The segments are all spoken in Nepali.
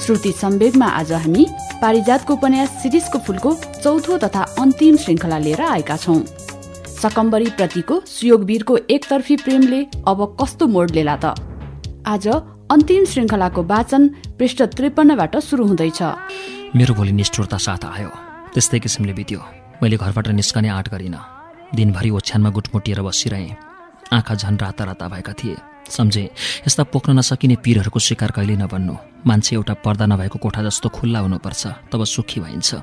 श्रुति सम्वेगमा आज हामी पारिजातको उपन्यास सिरिजको फूलको चौथो तथा अन्तिम श्रृङ्खला लिएर आएका छौं। सकम्बरी प्रतिको सुयोगवीरको एकतर्फी प्रेमले अब कस्तो मोड लेला त? आज अन्तिम श्रृङ्खलाको वाचन पृष्ठ त्रिपन्नबाट सुरु हुँदैछ। मेरो भोलि निष्ठुरता साथ आयो। त्यस्तै किसिमले बित्यो। मैले घरबाट निस्कने आँट गरिनँ। दिनभरि ओछ्यानमा गुटमुटिएर बसिरहेँ। आँखा झन् राता राता भएका थिए। सम्झे यस्ता पोख्न नसकिने पीरहरूको शिकार कहिल्यै नबन्नु। मान्छे एउटा पर्दा नभएको कोठा जस्तो खुल्ला हुनुपर्छ तब सुखी भइन्छ।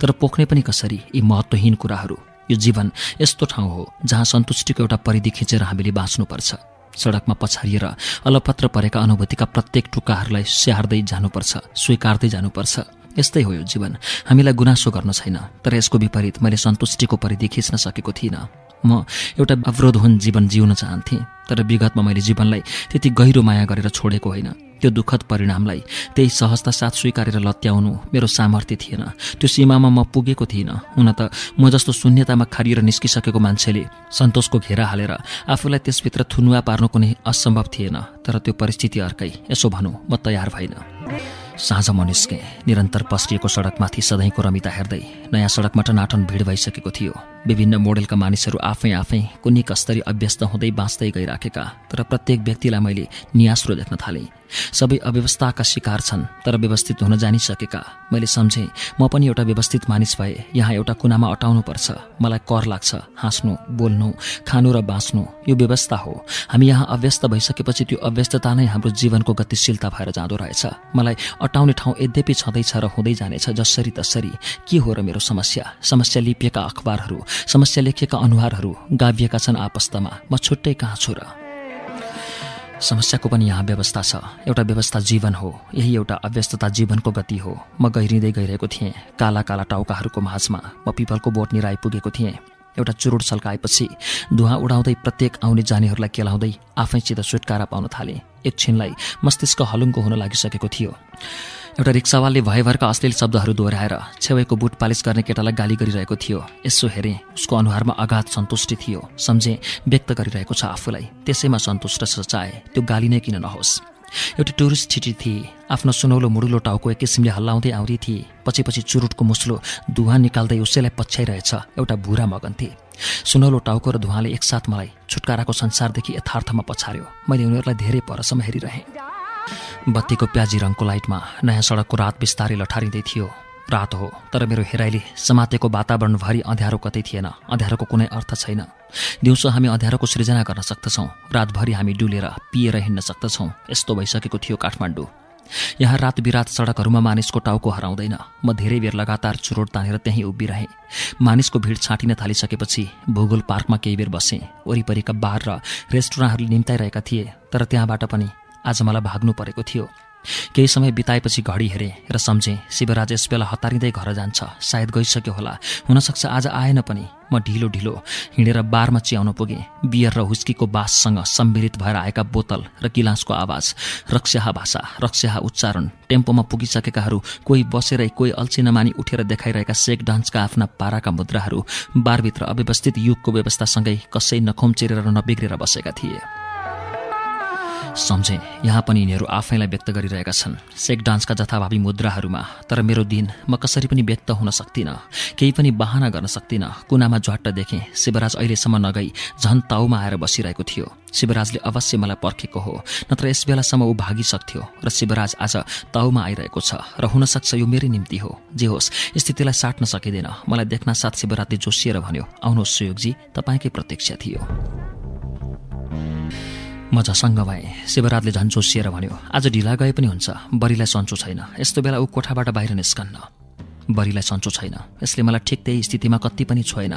तर पोख्ने पनि कसरी? यी महत्त्वहीन कुराहरू। यो जीवन यस्तो ठाउँ हो जहाँ सन्तुष्टिको एउटा परिधि खिचेर हामीले बाँच्नुपर्छ। सडकमा पछारिएर अलपत्र परेका अनुभूतिका प्रत्येक टुक्काहरूलाई स्याहार्दै जानुपर्छ स्वीकार्दै जानुपर्छ। यस्तै हो यो जीवन। हामीलाई गुनासो गर्न छैन तर यसको विपरीत मैले सन्तुष्टिको परिधि खिच्न सकेको थिइनँ। म एउटा अवरोधहुन जीवन जिउन चाहन्थेँ तर विगतमा मैले जीवनलाई त्यति गहिरो माया गरेर छोडेको होइन। त्यो दुःखद परिणामलाई त्यही सहजता साथ स्वीकारेर लत्याउनु मेरो सामर्थ्य थिएन। त्यो सीमामा म पुगेको थिइनँ। हुन त म जस्तो शून्यतामा खारिएर निस्किसकेको मान्छेले सन्तोषको घेरा हालेर आफूलाई त्यसभित्र थुनुवा पार्नु कुनै असम्भव थिएन तर त्यो परिस्थिति अर्कै यसो भनौँ म तयार भइन साँझ म निस्केँ। निरन्तर पस्रिएको सडकमाथि सधैँको रमिता हेर्दै नयाँ सडकमा टनाटन भिड भइसकेको थियो। विभिन्न मोडेलका मानिसहरू आफै आफै कुनै कस्तरी अभ्यस्त हुँदै बाँच्दै गइराखेका तर प्रत्येक व्यक्तिलाई मैले नियास्रो देख्न थालेँ। सबै अव्यवस्थाका शिकार छन् तर व्यवस्थित हुन जानिसकेका। मैले सम्झेँ म पनि एउटा व्यवस्थित मानिस भए यहाँ एउटा कुनामा अटाउनुपर्छ। मलाई कर लाग्छ हाँस्नु बोल्नु खानु र बाँच्नु यो व्यवस्था हो। हामी यहाँ अव्यस्त भइसकेपछि त्यो अव्यस्तता नै हाम्रो जीवनको गतिशीलता भएर जाँदो रहेछ। मलाई अटाउने ठाउँ यद्यपि छँदैछ र हुँदै जानेछ जसरी तसरी। के हो र मेरो समस्या? समस्या लिपिएका अखबारहरू समस्या लेखिएका अनुहारहरू गाभिएका छन् आपस्तमा। म छुट्टै कहाँ छु र? समस्याको पनि यहाँ व्यवस्था छ। एउटा व्यवस्था जीवन हो। यही एउटा अव्यस्तता जीवनको गति हो। म गहिरिँदै गइरहेको थिएँ। काला काला टाउकाहरूको माझमा। म पिपलको बोट आइपुगेको थिएँ। एउटा चुरुट छल्काएपछि धुवा उडाउँदै प्रत्येक आउने जानेहरूलाई केलाउँदै आफैसित छुटकारा पाउन थाले। एकछिनलाई मस्तिष्क हलुङ्गो हुन लागिसकेको थियो। एउटा रिक्सावालले भयभरका अश्लील शब्दहरू दोहोऱ्याएर छेउको बुट पालिस गर्ने केटालाई गाली गरिरहेको थियो। यसो हेरेँ उसको अनुहारमा अगाध सन्तुष्टि थियो। सम्झे व्यक्त गरिरहेको छ आफूलाई। त्यसैमा सन्तुष्ट सचाए त्यो गाली नै किन नहोस्। एउटी टुरिस्ट छिटी थिए। आफ्नो सुनौलो मुडुलो टाउको एक किसिमले हल्लाउँदै आउँदै थिए। पछि पछि चुरुटको मुस्लो धुवा निकाल्दै उसैलाई पछ्याइरहेछ। एउटा भुरा मगन थिए। सुनौलो टाउको र धुवाले एकसाथ मलाई छुटकाराको संसारदेखि यथार्थमा पछार्यो मैले उनीहरूलाई धेरै परसम्म हेरिरहेँ। बत्तीको प्याजी रङको लाइटमा नयाँ सडकको रात बिस्तारै लठारिँदै थियो। रात हो तर मेरो हेराइले समातेको वातावरणभरि अँध्यारो कतै थिएन। अँध्यारोको कुनै अर्थ छैन। दिउँसो हामी अँध्यारोको सृजना गर्न सक्दछौँ। रातभरि हामी डुलेर पिएर हिँड्न सक्दछौँ। यस्तो भइसकेको थियो काठमाडौँ। यहाँ रात बिरात सडकहरूमा मानिसको टाउको हराउँदैन। म धेरै बेर लगातार चुरोट तानेर त्यहीँ उभिरहेँ। मानिसको भिड छाँटिन थालिसकेपछि भूगोल पार्कमा केही बेर बसेँ। वरिपरिका बार र रेस्टुराँहरूले निम्ताइरहेका थिए तर त्यहाँबाट पनि आज मलाई भाग्नु परेको थियो। केही समय बिताएपछि घडी हेरेँ र सम्झेँ शिवराज यस बेला हतारिँदै घर जान्छ सायद गइसक्यो होला। हुनसक्छ आज आएन पनि। म ढिलो ढिलो हिँडेर बारमा चियाउन पुगेँ। बियर र हुस्कीको बाससँग सम्मिलित भएर आएका बोतल र गिलासको आवाज रक्स्याहा भाषा रक्स्याहा उच्चारण टेम्पोमा पुगिसकेकाहरू कोही बसेर कोही अल्छी नमानी उठेर देखाइरहेका सेक डान्सका आफ्ना पाराका मुद्राहरू बारभित्र अव्यवस्थित युगको व्यवस्थासँगै कसै नखोम्चेरेर नबिग्रेर बसेका थिए। सम्झे। यहाँ पनि यिनीहरू आफैलाई व्यक्त गरिरहेका छन्। सेक डान्सका जथाभावी मुद्राहरूमा तर मेरो दिन म कसरी पनि व्यक्त हुन सक्दिनँ? केही पनि बहाना गर्न सक्दिनँ? कुनामा झट्ट देखेँ शिवराज अहिलेसम्म नगई झन् ताउमा आएर बसिरहेको थियो। शिवराजले अवश्य मलाई पर्खेको हो नत्र यस बेलासम्म ऊ भागिसक्थ्यो र शिवराज आज ताउमा आइरहेको छ र हुनसक्छ यो मेरै निम्ति हो। जे होस् स्थितिलाई साट्न सकिँदैन। मलाई देख्न साथ शिवराजले जोसिएर भन्यो आउनुहोस् सुयोगजी तपाईँकै प्रत्यक्ष थियो। म झसङ्ग भएँ। शिवराजले झन् चोसिएर भन्यो आज ढिला गए पनि हुन्छ। बरीलाई सन्चो छैन। यस्तो बेला ऊ कोठाबाट बाहिर निस्कन्न। बरीलाई सन्चो छैन। यसले मलाई ठिक त्यही स्थितिमा कति पनि छोएन।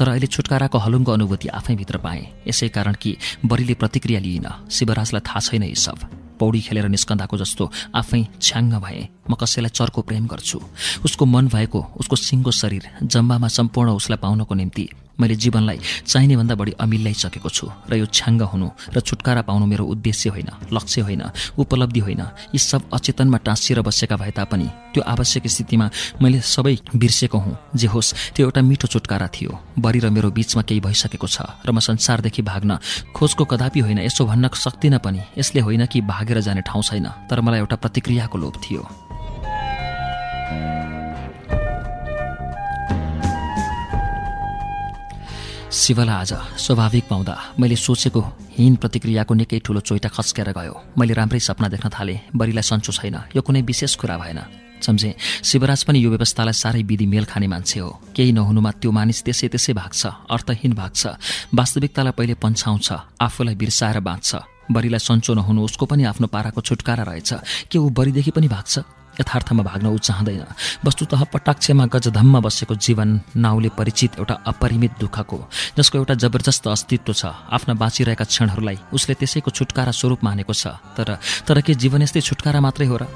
तर अहिले छुटकाराको हलुङ्गो अनुभूति आफैभित्र पाएँ। यसै कारण कि बरीले प्रतिक्रिया लिइन। शिवराजलाई थाहा छैन यी सब। पौडी खेलेर निस्कँदाको जस्तो आफै छ्याङ्ग भए। म कसैलाई चर्को प्रेम गर्छु। उसको मन भएको उसको सिङ्गो शरीर जम्बामा सम्पूर्ण उसलाई पाउनको निम्ति मैले जीवनलाई चाहिने भन्दा बढी अमिल्लाइसकेको छु र यो छ्याङ्ग हुनु र छुटकारा पाउनु मेरो उद्देश्य होइन लक्ष्य होइन उपलब्धि होइन। यी सब अचेतनमा टाँसिएर बसेका भए तापनि त्यो आवश्यक स्थितिमा मैले सबै बिर्सेको हुँ। जे होस् त्यो एउटा मिठो छुटकारा थियो। बरी र मेरो बिचमा केही भइसकेको छ र म संसारदेखि भाग्न खोजको कदापि होइन यसो भन्न सक्दिनँ पनि। यसले होइन कि भागेर जाने ठाउँ छैन तर मलाई एउटा प्रतिक्रियाको लोभ थियो। शिवलाई आज स्वाभाविक पाउँदा मैले सोचेको हीन प्रतिक्रियाको निकै ठुलो चोइटा खस्केर गयो। मैले राम्रै सपना देख्न थालेँ बरीलाई सन्चो छैन यो कुनै विशेष कुरा भएन। सम्झे शिवराज पनि यो व्यवस्थालाई साह्रै विधि मेल खाने मान्छे हो। केही नहुनुमा त्यो मानिस त्यसै त्यसै भाग्छ अर्थहीन भाग्छ। वास्तविकतालाई पहिले पन्छाउँछ आफूलाई बिर्साएर बाँच्छ। बरीलाई सन्चो नहुनु उसको पनि आफ्नो पाराको छुटकारा रहेछ। के ऊ बरीदेखि पनि भाग्छ? यथार्थमा भाग्न ऊ चाहँदैन वस्तुतः पटाक्षमा गजधममा बसेको जीवन नाउले परिचित एउटा अपरिमित दुःखको जसको एउटा जबरजस्त अस्तित्व छ। आफ्ना बाँचिरहेका क्षणहरूलाई उसले त्यसैको छुटकारा स्वरूप मानेको छ। तर तर के जीवन यस्तै छुटकारा मात्रै हो र?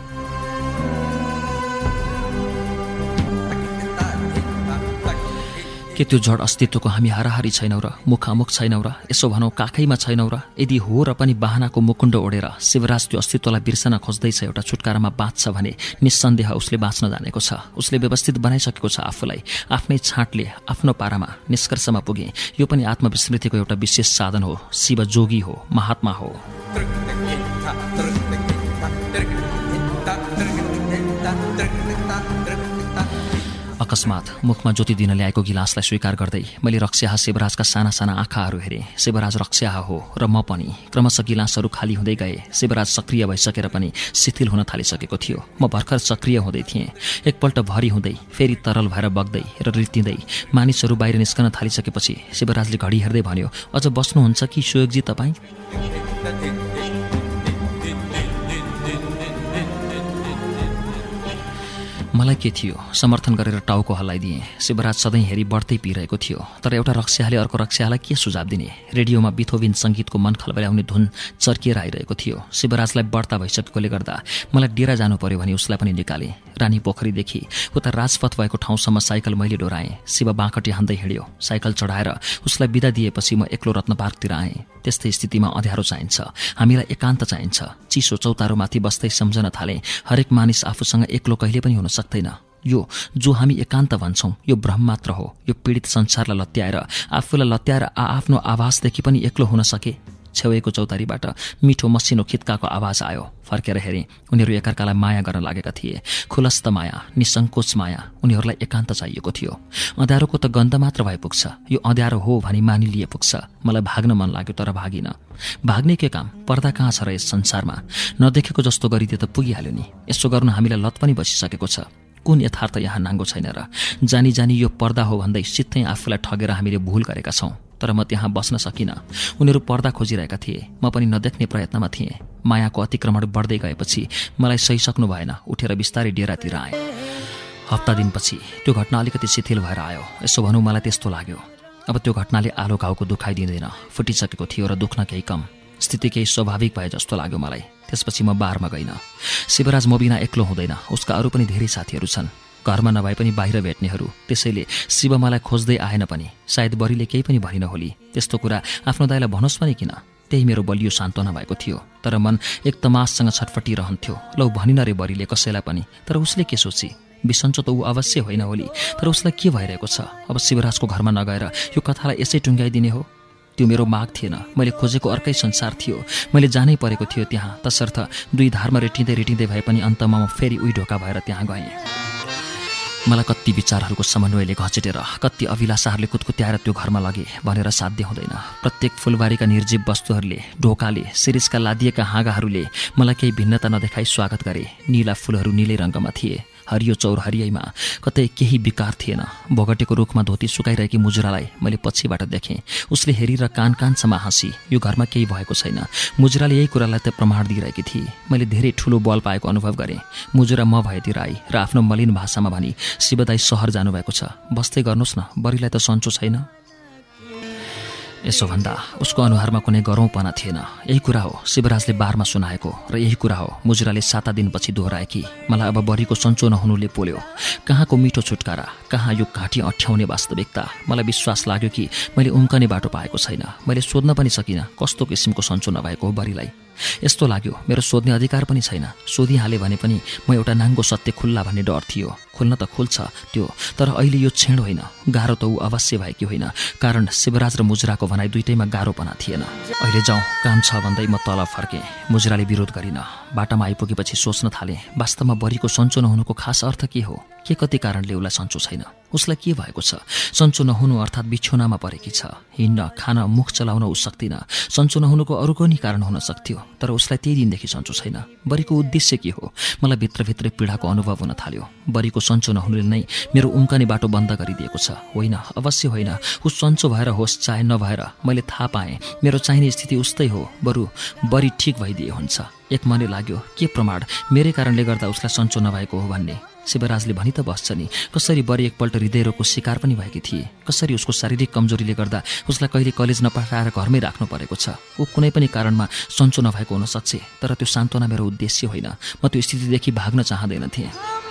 के त्यो जड अस्तित्वको हामी हाराहारी छैनौँ र मुखामुख छैनौँ र यसो भनौँ काखैमा छैनौँ र यदि हो र पनि बाहनाको मुकुण्ड ओढेर शिवराज त्यो अस्तित्वलाई बिर्सन खोज्दैछ एउटा छुटकारामा बाँच्छ भने निस्सन्देह उसले बाँच्न जानेको छ। उसले व्यवस्थित बनाइसकेको छ आफूलाई आफ्नै छाँटले आफ्नो पारामा निष्कर्षमा पुगे। यो पनि आत्मविस्मृतिको एउटा विशेष साधन हो। शिव जोगी हो महात्मा हो। अकस्मात मुखमा ज्योति दिन ल्याएको गिलासलाई स्वीकार गर्दै मैले रक्स्याहा शिवराजका साना साना आँखाहरू हेरेँ। शिवराज रक्स्याहा हो र म पनि। क्रमशः गिलासहरू खाली हुँदै गए। शिवराज सक्रिय भइसकेर पनि शिथिल हुन थालिसकेको थियो। म भर्खर सक्रिय हुँदै थिएँ। एकपल्ट भरि हुँदै फेरि तरल भएर बग्दै र रित्तिँदै मानिसहरू बाहिर निस्कन थालिसकेपछि शिवराजले घडी हेर्दै भन्यो अझ बस्नुहुन्छ कि सुयोगजी तपाईँ? मलाई के थियो? समर्थन गरेर टाउको हल्लाइदिएँ। शिवराज सधैँ हेरी बढ्दै पिइरहेको थियो। तर एउटा रक्स्याले अर्को रक्स्यालाई के सुझाव दिने? रेडियोमा बिथोबिन सङ्गीतको मन खलबल्याउने धुन चर्किएर आइरहेको थियो। शिवराजलाई बढ्ता भइसकेकोले गर्दा मलाई डेरा जानु पर्यो भने उसलाई पनि निकालेँ। रानी पोखरीदेखि उता राजपथ भएको ठाउँसम्म साइकल मैले डोराएँ। शिव बाँकटी हान्दै हिँड्यो। साइकल चढाएर उसलाई बिदा दिएपछि म एक्लो रत्न पार्कतिर आएँ। त्यस्तै स्थितिमा अँध्यारो चाहिन्छ। हामीलाई एकान्त चाहिन्छ। चिसो चौतारोमाथि बस्दै सम्झन थाले। हरेक मानिस आफूसँग एक्लो कहिले पनि हुन सक्दैन। यो जो हामी एकान्त भन्छौँ यो भ्रम मात्र हो। यो पीडित संसारलाई लत्याएर आफूलाई लत्याएर आ आफ्नो आवाजदेखि पनि एक्लो हुन सके। छेउको चौतारीबाट मिठो मसिनो खित्काको आवाज आयो। फर्केर हेरेँ उनीहरू एकअर्कालाई माया गर्न लागेका थिए। खुलस्त माया निसङ्कोच माया उनीहरूलाई एकान्त चाहिएको थियो। अँध्यारोको त गन्ध मात्र भए पुग्छ यो अँध्यारो हो भनी मानिलिए पुग्छ। मलाई भाग्न मन लाग्यो तर भागिन। भाग्ने के काम? पर्दा कहाँ छ र यस संसारमा? नदेखेको जस्तो गरिदिए त पुगिहाल्यो नि। यसो गर्नु हामीलाई लत पनि बसिसकेको छ। कुन यथार्थ यहाँ नाङ्गो छैन र? जानी जानी यो पर्दा हो भन्दै सित्तै आफूलाई ठगेर हामीले भुल गरेका छौँ। तर म त्यहाँ बस्न सकिनँ। उनीहरू पर्दा खोजिरहेका थिए। म पनि नदेख्ने प्रयत्नमा थिएँ। मायाको अतिक्रमण बढ्दै गएपछि मलाई सहिसक्नु भएन। उठेर बिस्तारै डेरातिर आएँ। हप्ता दिनपछि त्यो घटना अलिकति शिथिल भएर आयो। यसो भनौँ मलाई त्यस्तो लाग्यो। अब त्यो घटनाले आलो घाउको दुखाइ दिँदैन फुटिसकेको थियो र दुख्न केही कम। स्थिति केही स्वाभाविक भए जस्तो लाग्यो मलाई। त्यसपछि म बारमा गइनँ। शिवराज म बिना एक्लो हुँदैन। उसका अरू पनि धेरै साथीहरू छन्। घरमा नभए पनि बाहिर भेट्नेहरू। त्यसैले शिव मलाई खोज्दै आएन पनि। सायद बरीले केही पनि भनिन होली। त्यस्तो कुरा आफ्नो दाइलाई भनोस् पनि किन? त्यही मेरो बलियो सान्त्वना भएको थियो। तर मन एक तमाससँग छटफटिरहन्थ्यो। लौ भनिन रे बरीले कसैलाई पनि। तर उसले के सोची? बिसन्चो त ऊ अवश्य होइन होली। तर उसलाई के भइरहेको छ? अब शिवराजको घरमा नगएर यो कथालाई यसै टुङ्ग्याइदिने हो? त्यो मेरो माग थिएन। मैले खोजेको अर्कै संसार थियो। मैले जानै परेको थियो त्यहाँ। तसर्थ दुई धारमा रेटिँदै रेटिँदै भए पनि अन्तमा म फेरि उही ढोका भएर त्यहाँ गएँ। मलाई कति विचारहरूको समन्वयले घचेटेर कति अभिलाषाहरूले कुतकुत्याएर त्यो घरमा लगे भनेर साध्य हुँदैन। प्रत्येक फुलबारीका निर्जीव वस्तुहरूले ढोकाले शिरिषका लादिएका हाँगाहरूले मलाई केही भिन्नता नदेखाई स्वागत गरे। निला फुलहरू निलै रङ्गमा थिए। हरियो चौर हरियैमा कतै केही विकार थिएन। भोगटेको रुखमा धोती सुकाइरहेकी मुजुरालाई मैले पछिबाट देखेँ। उसले हेरेर कान कानसम्म हाँसी यो घरमा केही भएको छैन। मुजुराले यही कुरालाई त प्रमाण दिइरहेकी थिए। मैले धेरै ठुलो बल पाएको अनुभव गरेँ। मुजुरा म भएतिर आई र आफ्नो मलिन भाषामा भनी शिवदाई सहर जानुभएको छ। बस्दै गर्नुहोस् न। बरीलाई त सन्चो छैन। यसो भन्दा उसको अनुहारमा कुनै गरौँपना थिएन। यही कुरा हो शिवराजले बारमा सुनाएको र यही कुरा हो मुजुराले साता दिनपछि दोहोऱ्याएकी मलाई अब बरीको सन्चो नहुनुले पोल्यो। कहाँको मिठो छुटकारा कहाँ यो घाँटी अठ्याउने वास्तविकता? मलाई विश्वास लाग्यो कि मैले उम्कने बाटो पाएको छैन। मैले सोध्न पनि सकिनँ कस्तो किसिमको सन्चो नभएको हो बरीलाई यस्तो लाग्यो मेरो सोध्ने अधिकार पनि छैन। सोधिहालेँ भने पनि म एउटा नाङ्गो सत्य खुल्ला भन्ने डर थियो। खुल्न त खुल्छ त्यो तर अहिले यो छेड होइन। गाह्रो त ऊ अवश्य भएकी होइन कारण शिवराज र मुजराको भनाइ दुइटैमा गाह्रोपना थिएन। अहिले जाउँ काम छ भन्दै म तल फर्केँ। मुजराले विरोध गरिन। बाटामा आइपुगेपछि सोच्न थालेँ वास्तवमा बरीको सन्चो नहुनुको खास अर्थ के हो? के कति कारणले उसलाई सन्चो छैन? उसलाई के भएको छ? सन्चो नहुनु अर्थात् बिछोनामा परेकी छ। हिँड्न खान मुख चलाउन ऊ सक्दिन सन्चो नहुनुको अरू पनि कारण हुन सक्थ्यो? तर उसलाई त्यही दिनदेखि सन्चो छैन। बरीको उद्देश्य के हो? मलाई भित्रभित्रै पीडाको अनुभव हुन थाल्यो। बरीको सन्चो नहुनुले नै मेरो उम्कने बाटो बन्द गरिदिएको छ। होइन अवश्य होइन। ऊ सन्चो भएर होस् चाहे नभएर मैले थाहा पाएँ। मेरो चाहिने स्थिति उस्तै हो। बरु बरी ठिक भइदिए हुन्छ। एक मनै लाग्यो के प्रमाण? मेरै कारणले गर्दा उसलाई सन्चो नभएको हो भन्ने। शिवराजले भनी त बस्छ नि कसरी बरी एकपल्ट हृदयरोगको शिकार पनि भएकी थिए। कसरी उसको शारीरिक कमजोरीले गर्दा उसलाई कहिले कलेज नपठाएर घरमै राख्नु परेको छ? ऊ कुनै पनि कारणमा सन्चो नभएको हुन सक्छ तर त्यो सान्त्वना मेरो उद्देश्य होइन। म त्यो स्थितिदेखि भाग्न चाहँदैनथेँ।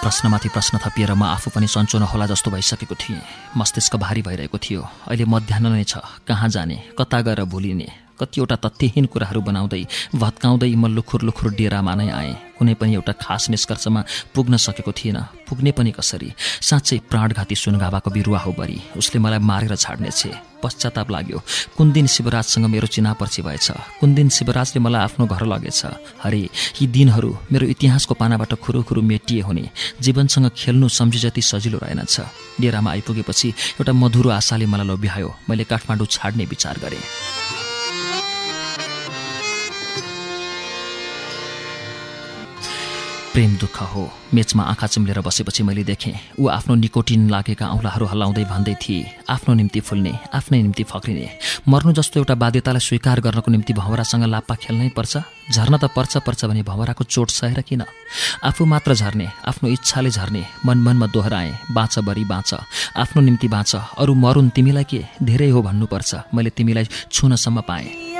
प्रश्नमाथि प्रश्न थपिएर म आफू पनि सन्चो नहोला जस्तो भइसकेको थिएँ। मस्तिष्क भारी भइरहेको थियो। अहिले मध्याह नै छ। कहाँ जाने? कता गएर भुलिने? कतिवटा तथ्यहीन कुराहरू बनाउँदै भत्काउँदै म लुखुर लुखुर डेरामा नै आएँ। कुनै पनि एउटा खास निष्कर्षमा पुग्न सकेको थिएन। पुग्ने पनि कसरी? साँच्चै प्राणघाती सुनगावाको बिरुवा हो बरी। उसले मलाई मारेर छाड्नेछ। पश्चाताप लाग्यो। कुन दिन शिवराजसँग मेरो चिनापर्ची भएछ? कुन दिन शिवराजले मलाई आफ्नो घर लगेछ? हरे यी दिनहरू मेरो इतिहासको पानाबाट खुरुखुरु मेटिए हुने। जीवनसँग खेल्नु सम्झि जति सजिलो रहेनछ। डेरामा आइपुगेपछि एउटा मधुरो आशाले मलाई लोभ्यायो। मैले काठमाडौँ छाड्ने विचार गरेँ। प्रेम दुःख हो। मेचमा आँखा चिम्लेर बसेपछि मैले देखेँ ऊ आफ्नो निकोटिन लागेका औँलाहरू हल्लाउँदै भन्दै थिए आफ्नो निम्ति फुल्ने आफ्नै निम्ति फक्रिने। मर्नु जस्तो एउटा बाध्यतालाई स्वीकार गर्नको निम्ति भँवरासँग लाप्पा खेल्नै पर्छ? झर्न त पर्छ पर्छ भने भँवराको चोट सहेर किन? आफू मात्र झर्ने आफ्नो इच्छाले झर्ने मन मनमा दोहोऱ्याएँ बाँच बरी बाँच आफ्नो निम्ति बाँच अरू मरुन् तिमीलाई के? धेरै हो भन्नुपर्छ मैले तिमीलाई छुनसम्म पाएँ।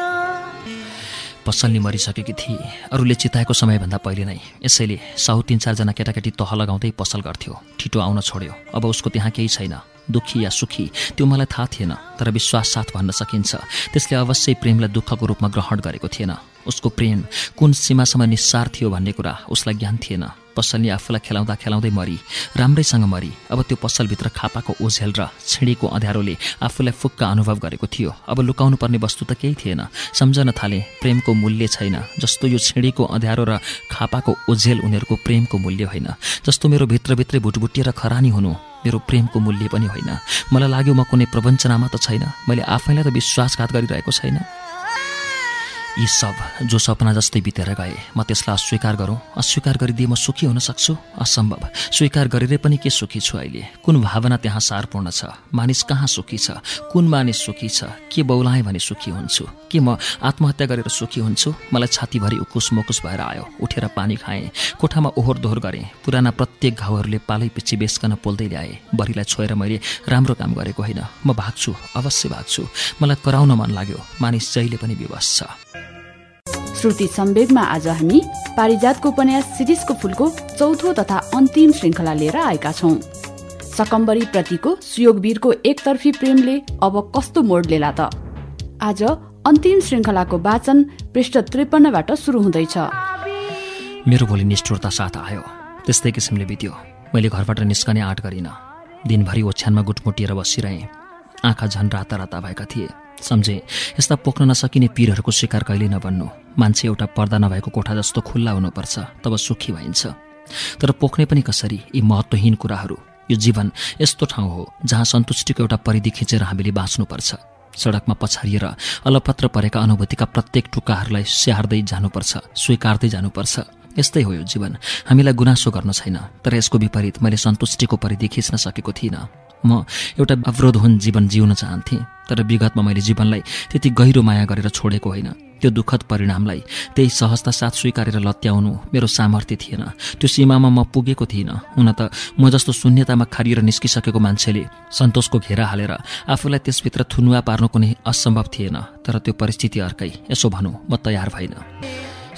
पसलनी मरिसकेकी थिए। अरूले चिताएको समयभन्दा पहिले नै यसैले साहु तिन चारजना केटाकेटी तह लगाउँदै पसल गर्थ्यो। ठिटो आउन छोड्यो। अब उसको त्यहाँ केही छैन। दुःखी या सुखी त्यो मलाई थाहा थिएन तर विश्वास साथ भन्न सकिन्छ। त्यसले अवश्य प्रेमलाई दुःखको रूपमा ग्रहण गरेको थिएन। उसको प्रेम कुन सीमासम्म निस्सार थियो भन्ने कुरा उसलाई ज्ञान थिएन। पसलले आफूलाई खेलाउँदा खेलाउँदै मरी राम्रैसँग मरी। अब त्यो पसलभित्र खापाको ओझेल र छिँडीको अँध्यारोले आफूलाई फुक्का अनुभव गरेको थियो। अब लुकाउनु पर्ने वस्तु त केही थिएन। सम्झन थाले प्रेमको मूल्य छैन। जस्तो यो छिँडीको अँध्यारो र खापाको ओझेल उनीहरूको प्रेमको मूल्य होइन। जस्तो मेरो भित्रभित्रै भुटभुटिएर खरानी हुनु मेरो प्रेमको मूल्य पनि होइन। मलाई लाग्यो म कुनै प्रवञ्चनामा त छैन। मैले आफैलाई त विश्वासघात गरिरहेको छैन। यी सब जो सपना जस्तै बितेर गए म त्यसलाई अस्वीकार गरौँ। अस्वीकार गरिदिए म सुखी हुन सक्छु? असम्भव। स्वीकार गरेर पनि के सुखी छु अहिले? कुन भावना त्यहाँ सारपूर्ण छ? मानिस कहाँ सुखी छ? कुन मानिस सुखी छ? के बौलाएँ भने सुखी हुन्छु? के म आत्महत्या गरेर सुखी हुन्छु? मलाई छातीभरि उकुस मुकुस भएर आयो। उठेर पानी खाएँ। कोठामा ओहोर दोहोर गरेँ। पुराना प्रत्येक घाउहरूले पालै पिच्छी बेसकन पोल्दै ल्याएँ। बरीलाई छोएर मैले राम्रो काम गरेको होइन। म भाग्छु अवश्य भाग्छु। मलाई कराउन मन लाग्यो। मानिस जहिले पनि विवश छ। श्रुति सम्वेगमा आज हामी पारिजातको उपन्यास सिरिजको फुलको चौथो तथा अन्तिम श्रृङ्खला लिएर आएका छौँ। सकम्बरी प्रतिको सुयोगवीरको एकतर्फी प्रेमले अब कस्तो मोड लिएला त? आज अन्तिम श्रृङ्खलाको वाचन पृष्ठ त्रिपन्नबाट सुरु हुँदैछ। मेरो भोलि निष्ठुरता साथ आयो। त्यस्तै किसिमले बित्यो। मैले घरबाट निस्कने आँट गरिनँ। दिनभरि ओछ्यानमा गुटमुटिएर बसिरहेँ। आँखा झन् राता राता भएका थिए। सम्झे यस्ता पोख्न नसकिने पिरहरूको शिकार कहिले नबन्नु। मान्छे एउटा पर्दा नभएको कोठा जस्तो खुल्ला हुनुपर्छ तब सुखी भइन्छ। तर पोख्ने पनि कसरी? यी महत्त्वहीन कुराहरू। यो जीवन यस्तो ठाउँ हो जहाँ सन्तुष्टिको एउटा परिधि खिचेर हामीले बाँच्नुपर्छ। सडकमा पछारिएर अलपत्र परेका अनुभूतिका प्रत्येक टुक्काहरूलाई स्याहार्दै जानुपर्छ स्वीकार्दै जानुपर्छ। यस्तै हो यो जीवन। हामीलाई गुनासो गर्न छैन तर यसको विपरीत मैले सन्तुष्टिको परिधि खिच्न सकेको थिइनँ। म एउटा अवरोधहुन जीवन जिउन चाहन्थेँ तर विगतमा मैले जीवनलाई त्यति गहिरो माया गरेर छोडेको होइन। त्यो दुःखद परिणामलाई त्यही सहजता साथ स्वीकारेर लत्याउनु मेरो सामर्थ्य थिएन। त्यो सीमामा म पुगेको थिइनँ। हुन त म जस्तो शून्यतामा खारिएर निस्किसकेको मान्छेले सन्तोषको घेरा हालेर आफूलाई त्यसभित्र थुनुवा पार्नु कुनै असम्भव थिएन। तर त्यो परिस्थिति अर्कै यसो भनौँ म तयार भइन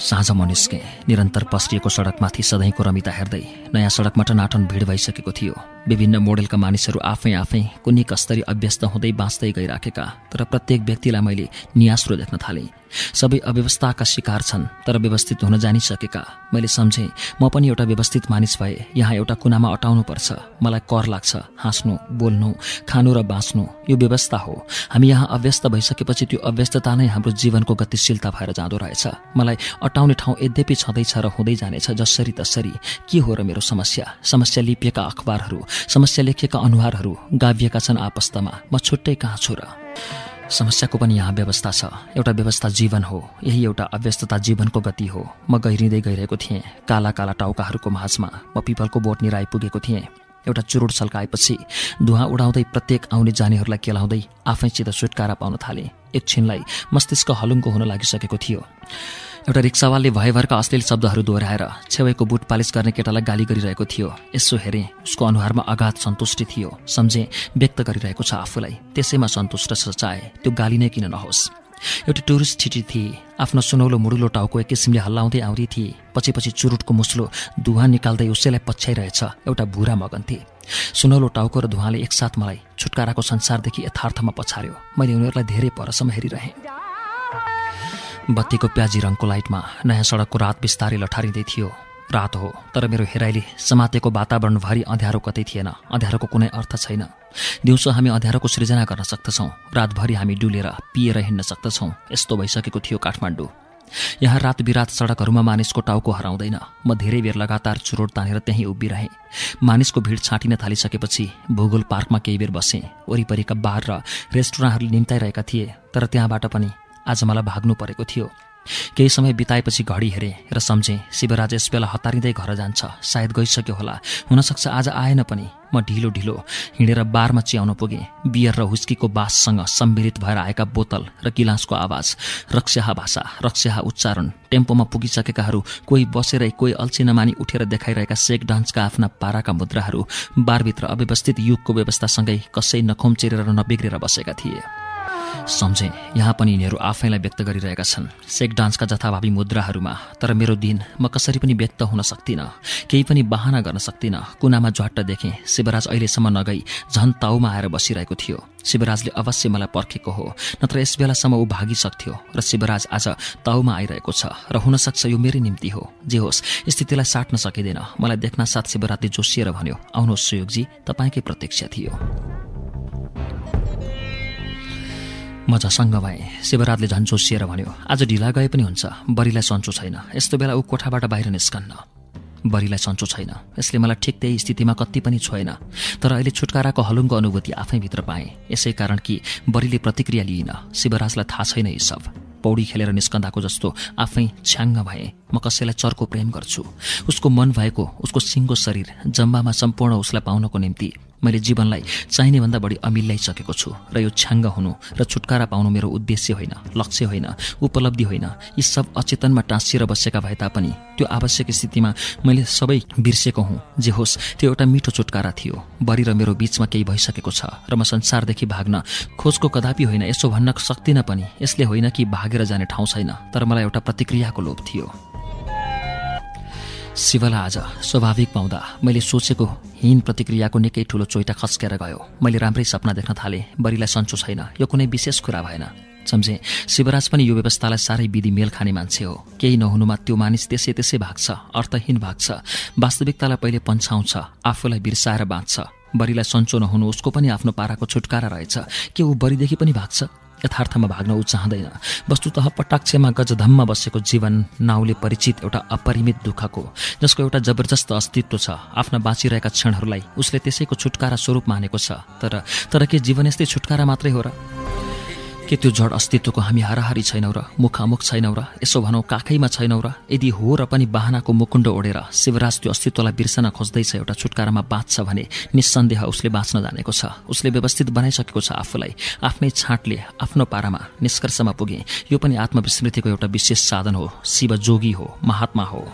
साँझ म निस्केँ। निरन्तर पस्रिएको सडकमाथि सधैँको रमिता हेर्दै नयाँ सडकमा टनाटन भिड भइसकेको थियो। विभिन्न मोडेलका मानिसहरू आफै आफै कुनै कस्तरी अभ्यस्त हुँदै बाँच्दै गइराखेका तर प्रत्येक व्यक्तिलाई मैले नियास्रो देख्न थालेँ। सबै अव्यवस्थाका शिकार छन् तर व्यवस्थित हुन जानिसकेका। मैले सम्झेँ म पनि एउटा व्यवस्थित मानिस भए यहाँ एउटा कुनामा अटाउनुपर्छ। मलाई कर लाग्छ हाँस्नु बोल्नु खानु र बाँच्नु यो व्यवस्था हो। हामी यहाँ अव्यस्त भइसकेपछि त्यो अव्यस्तता नै हाम्रो जीवनको गतिशीलता भएर जाँदो रहेछ। मलाई अटाउने ठाउँ यद्यपि छँदैछ र हुँदै जानेछ जसरी तसरी। के हो र मेरो समस्या? समस्या लिपिएका अखबारहरू समस्या लेखिएका अनुहारहरू गाभिएका छन् आपस्तमा। म छुट्टै कहाँ छु र? समस्याको पनि यहाँ व्यवस्था छ। एउटा व्यवस्था जीवन हो। यही एउटा अव्यस्तता जीवनको गति हो। म गहिरिँदै गइरहेको थिएँ। काला काला टाउकाहरूको माझमा म पिपलको बोट निर आइपुगेको थिएँ। एउटा चुरोट छल्काएपछि धुवा उडाउँदै प्रत्येक आउने जानेहरूलाई केलाउँदै आफैसित छुटकारा पाउन थाले। एकछिनलाई मस्तिष्क हलुङ्गो हुन लागिसकेको थियो। एउटा रिक्सावालले भयभरका अश्लील शब्दहरू दोहोऱ्याएर छेउको बुट पालिस गर्ने केटालाई गाली गरिरहेको थियो। यसो हेरेँ उसको अनुहारमा अगाध सन्तुष्टि थियो। सम्झे व्यक्त गरिरहेको छ आफूलाई। त्यसैमा सन्तुष्ट सचाए त्यो गाली नै किन नहोस्। एउटी टुरिस्ट छिटी थिए। आफ्नो सुनौलो मुडुलो टाउको एक किसिमले हल्लाउँदै आउँदै थिए। पछि पछि चुरुटको मुस्लो धुवा निकाल्दै उसैलाई पछ्याइरहेछ एउटा भुरा मगन थिए। सुनौलो टाउको र धुवाले एकसाथ मलाई छुटकाराको संसारदेखि यथार्थमा पछार्यो मैले उनीहरूलाई धेरै परसम्म हेरिरहेँ। बत्तीको प्याजी रङको लाइटमा नयाँ सडकको रात बिस्तारै लठारिँदै थियो। रात हो तर मेरो हेराइले समातेको वातावरणभरि अँध्यारो कतै थिएन। अँध्यारोको कुनै अर्थ छैन। दिउँसो हामी अँध्यारोको सृजना गर्न सक्दछौँ। रातभरि हामी डुलेर पिएर हिँड्न सक्दछौँ। यस्तो भइसकेको थियो काठमाडौँ। यहाँ रात बिरात सडकहरूमा मानिसको टाउको हराउँदैन। म धेरै बेर लगातार चुरोट तानेर त्यहीँ उभिरहेँ। मानिसको भिड छाँटिन थालिसकेपछि भूगोल पार्कमा केही बेर बसेँ। वरिपरिका बार र रेस्टुराँहरूले निम्ताइरहेका थिए तर त्यहाँबाट पनि आज मलाई भाग्नु परेको थियो। केही समय बिताएपछि घडी हेरेँ र सम्झेँ शिवराज यस बेला हतारिँदै घर जान्छ। सायद गइसक्यो होला। हुनसक्छ आज आएन पनि। म ढिलो ढिलो हिँडेर बारमा चियाउन पुगेँ। बियर र हुस्कीको बाससँग सम्मिलित भएर आएका बोतल र गिलासको आवाज रक्स्याहा भाषा रक्स्याहा उच्चारण टेम्पोमा पुगिसकेकाहरू कोही बसेरै कोही अल्छी नमानी उठेर देखाइरहेका सेक डान्सका आफ्ना पाराका मुद्राहरू बारभित्र अव्यवस्थित युगको व्यवस्थासँगै कसै नखुम्चेरेर नबिग्रेर बसेका थिए। सम्झे यहाँ पनि यिनीहरू आफैलाई व्यक्त गरिरहेका छन्। सेक डान्सका जथाभावी मुद्राहरूमा तर मेरो दिन म कसरी पनि व्यक्त हुन सक्दिनँ? केही पनि बहाना गर्न सक्दिनँ? कुनामा झट्ट देखेँ शिवराज अहिलेसम्म नगई झन् ताउमा आएर बसिरहेको थियो। शिवराजले अवश्य मलाई पर्खेको हो नत्र यस बेलासम्म ऊ भागिसक्थ्यो र शिवराज आज ताउमा आइरहेको छ र हुनसक्छ यो मेरै निम्ति हो। जे होस् स्थितिलाई साट्न सकिँदैन। मलाई देख्न साथ शिवराजले जोसिएर भन्यो आउनुहोस् सुयोगजी तपाईँकै प्रतीक्षा थियो। म झसङ्ग भएँ। शिवराजले झन् चोसिएर भन्यो आज ढिला गए पनि हुन्छ। बरीलाई सन्चो छैन। यस्तो बेला ऊ कोठाबाट बाहिर निस्कन्न। बरीलाई सन्चो छैन। यसले मलाई ठिक त्यही स्थितिमा कति पनि छोएन। तर अहिले छुटकाराको हलुङको अनुभूति आफैभित्र पाएँ। यसै कारण कि बरीले प्रतिक्रिया लिइन। शिवराजलाई थाहा छैन यी सब। पौडी खेलेर निस्कँदाको जस्तो आफै छ्याङ्ग भए। म कसैलाई चर्को प्रेम गर्छु। उसको मन भएको उसको सिङ्गो शरीर जम्बामा सम्पूर्ण उसलाई पाउनको निम्ति मैले जीवनलाई चाहिने भन्दा बढी अमिल्लाइसकेको छु र यो छ्याङ्ग हुनु र छुटकारा पाउनु मेरो उद्देश्य होइन लक्ष्य होइन उपलब्धि होइन। यी सब अचेतनमा टाँसिएर बसेका भए तापनि त्यो आवश्यक स्थितिमा मैले सबै बिर्सेको हुँ। जे होस् त्यो एउटा मिठो छुटकारा थियो। बरी र मेरो बीचमा केही भइसकेको छ र म संसारदेखि भाग्न खोजको कदापि होइन यसो भन्न सक्दिनँ पनि। यसले होइन कि भागेर जाने ठाउँ छैन तर मलाई एउटा प्रतिक्रियाको लोभ थियो। शिवलाई आज स्वाभाविक पाउँदा मैले सोचेको हीन प्रतिक्रियाको निकै ठुलो चोइटा खस्केर गयो। मैले राम्रै सपना देख्न थालेँ बरीलाई सन्चो छैन यो कुनै विशेष कुरा भएन। सम्झे शिवराज पनि यो व्यवस्थालाई साह्रै विधि मेल खाने मान्छे हो। केही नहुनुमा त्यो मानिस त्यसै त्यसै भाग्छ अर्थहीन भाग्छ। वास्तविकतालाई पहिले पन्छाउँछ आफूलाई बिर्साएर बाँच्छ। बरीलाई सन्चो नहुनु उसको पनि आफ्नो पाराको छुटकारा रहेछ। के ऊ बरीदेखि पनि भाग्छ? यथार्थमा भाग्न ऊ चाहँदैन वस्तुतः पटाक्षमा गजधममा बसेको जीवन नाउले परिचित एउटा अपरिमित दुःखको जसको एउटा जबरजस्त अस्तित्व छ। आफ्ना बाँचिरहेका क्षणहरूलाई उसले त्यसैको छुटकारा स्वरूप मानेको छ। तर तर के जीवन यस्तै छुटकारा मात्रै हो र? के त्यो जड अस्तित्वको हामी हाराहारी छैनौँ र मुखामुख छैनौँ र यसो भनौँ काखैमा छैनौँ र यदि हो र पनि बाहनाको मुकुण्ड ओढेर शिवराज त्यो अस्तित्वलाई बिर्सन खोज्दैछ एउटा छुटकारामा बाँच्छ भने निस्सन्देह उसले बाँच्न जानेको छ। उसले व्यवस्थित बनाइसकेको छ आफूलाई आफ्नै छाँटले आफ्नो पारामा निष्कर्षमा पुगे। यो पनि आत्मविस्मृतिको एउटा विशेष साधन हो। शिव जोगी हो महात्मा हो।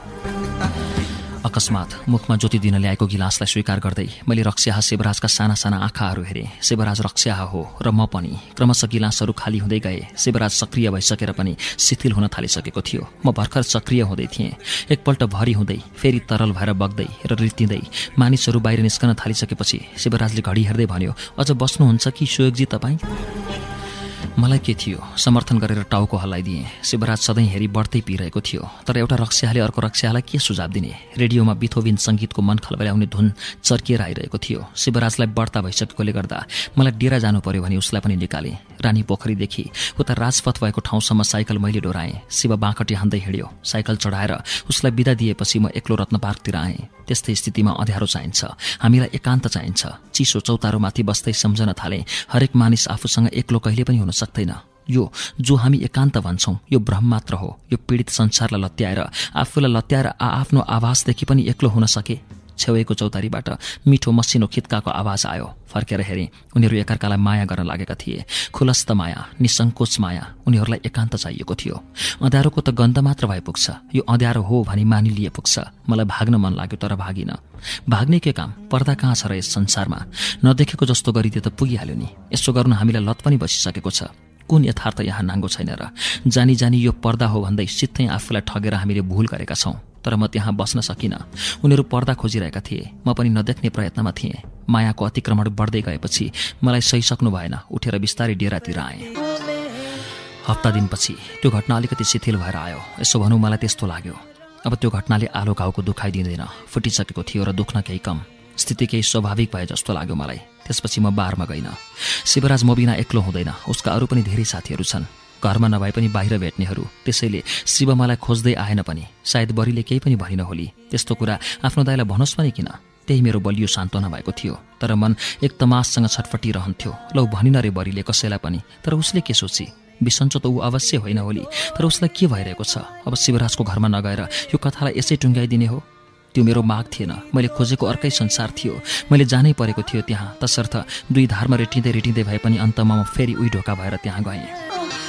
अकस्मात मुखमा ज्योति दिन ल्याएको गिलासलाई स्वीकार गर्दै मैले रक्स्याहा शिवराजका साना साना आँखाहरू हेरेँ। शिवराज रक्स्याहा हो र म पनि। क्रमशः गिलासहरू खाली हुँदै गए। शिवराज सक्रिय भइसकेर पनि शिथिल हुन थालिसकेको थियो। म भर्खर सक्रिय हुँदै थिएँ। एकपल्ट भरि हुँदै फेरि तरल भएर बग्दै र रित्तिँदै मानिसहरू बाहिर निस्कन थालिसकेपछि शिवराजले घडी हेर्दै भन्यो अझ बस्नुहुन्छ कि सुयोगजी तपाईँ? मलाई के थियो? समर्थन गरेर टाउको हल्लाइदिएँ। शिवराज सधैँ हेरी बढ्दै पिरहेको थियो। तर एउटा रक्स्याले अर्को रक्स्यालाई के सुझाव दिने? रेडियोमा बिथोबिन सङ्गीतको मन खलबल्याउने धुन चर्किएर आइरहेको थियो। शिवराजलाई बढ्ता भइसकेकोले गर्दा मलाई डेरा जानु पर्यो भने उसलाई पनि निकालेँ। रानी पोखरीदेखि उता राजपथ भएको ठाउँसम्म साइकल मैले डोराएँ। शिव बाँकटी हान्दै हिँड्यो। साइकल चढाएर उसलाई बिदा दिएपछि म एक्लो रत्न पार्कतिर आएँ। त्यस्तै स्थितिमा अँध्यारो चाहिन्छ। हामीलाई एकान्त चाहिन्छ। चिसो चौतारोमाथि बस्दै सम्झन थाले। हरेक मानिस आफूसँग एक्लो कहिले पनि हुन सक्दैन। यो जो हामी एकान्त भन्छौँ यो भ्रम मात्र हो। यो पीडित संसारलाई लत्याएर आफूलाई लत्याएर आ आफ्नो आवाजदेखि पनि एक्लो हुन सके। छेउको चौतारीबाट मिठो मसिनो खित्काको आवाज आयो। फर्केर हेरेँ उनीहरू एकअर्कालाई माया गर्न लागेका थिए। खुलस्त माया निसङ्कोच माया उनीहरूलाई एकान्त चाहिएको थियो। अँध्यारोको त गन्ध मात्र भए पुग्छ यो अँध्यारो हो भनी मानिलिए पुग्छ। मलाई भाग्न मन लाग्यो तर भागिन। भाग्ने के काम? पर्दा कहाँ छ र यस संसारमा? नदेखेको जस्तो गरिदिए त पुगिहाल्यो नि। यसो गर्नु हामीलाई लत पनि बसिसकेको छ। कुन यथार्थ यहाँ नाङ्गो छैन र? जानी जानी यो पर्दा हो भन्दै सित्तै आफूलाई ठगेर हामीले भुल गरेका छौँ। तर म त्यहाँ बस्न सकिनँ। उनीहरू पर्दा खोजिरहेका थिए। म पनि नदेख्ने प्रयत्नमा थिएँ। मायाको अतिक्रमण बढ्दै गएपछि मलाई सहिसक्नु भएन। उठेर बिस्तारै डेरातिर आएँ। हप्ता दिनपछि त्यो घटना अलिकति शिथिल भएर आयो। यसो भनौँ मलाई त्यस्तो लाग्यो। अब त्यो घटनाले आलो घाउको दुखाइ दिँदैन फुटिसकेको थियो र दुख्न केही कम। स्थिति केही स्वाभाविक भए जस्तो लाग्यो मलाई। त्यसपछि म बारमा गइनँ। शिवराज मबिना एक्लो हुँदैन। उसका अरू पनि धेरै साथीहरू छन्। घरमा नभए पनि बाहिर भेट्नेहरू। त्यसैले शिव मलाई खोज्दै आएन पनि। सायद बरीले केही पनि भनिन होली। त्यस्तो कुरा आफ्नो दाइलाई भनोस् पनि किन? त्यही मेरो बलियो सान्त्वना भएको थियो। तर मन एक तमाससँग छटफटिरहन्थ्यो। लौ भनिन रे बरीले कसैलाई पनि। तर उसले के सोची? बिसन्चो त ऊ अवश्य होइन होली। तर उसलाई के भइरहेको छ? अब शिवराजको घरमा नगएर यो कथालाई यसै टुङ्गाइदिने हो? त्यो मेरो माग थिएन। मैले खोजेको अर्कै संसार थियो। मैले जानै परेको थियो त्यहाँ। तसर्थ दुई धारमा रेटिँदै रेटिँदै भए पनि अन्तमा म फेरि उही ढोका भएर त्यहाँ गएँ।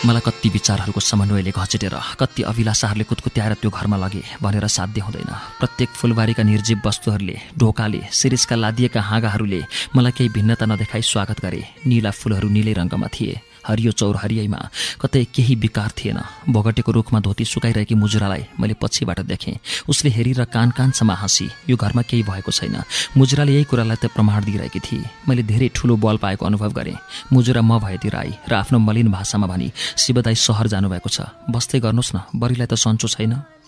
मलाई कति विचारहरूको समन्वयले घचेटेर कति अभिलाषाहरूले कुदकुत्याएर त्यो घरमा लगे भनेर साध्य हुँदैन। प्रत्येक फुलबारीका निर्जीव वस्तुहरूले ढोकाले शिरिषका लादिएका हाँगाहरूले मलाई केही भिन्नता नदेखाई स्वागत गरे। निला फुलहरू निलै रङ्गमा थिए। हरियो चौर हरियैमा कतै केही विकार थिएन। भोगटेको रुखमा धोती सुकाइरहेकी मुजुरालाई मैले पछिबाट देखेँ। उसले हेरेर कान कानसम्म हाँसी यो घरमा केही भएको छैन। मुजुराले यही कुरालाई त प्रमाण दिइरहेकी थिए। मैले धेरै ठुलो बल पाएको अनुभव गरेँ। मुजुरा म भएतिर आई र आफ्नो मलिन भाषामा भनी शिवदाई सहर जानुभएको छ। बस्दै गर्नुहोस् न। बरीलाई त सन्चो छैन।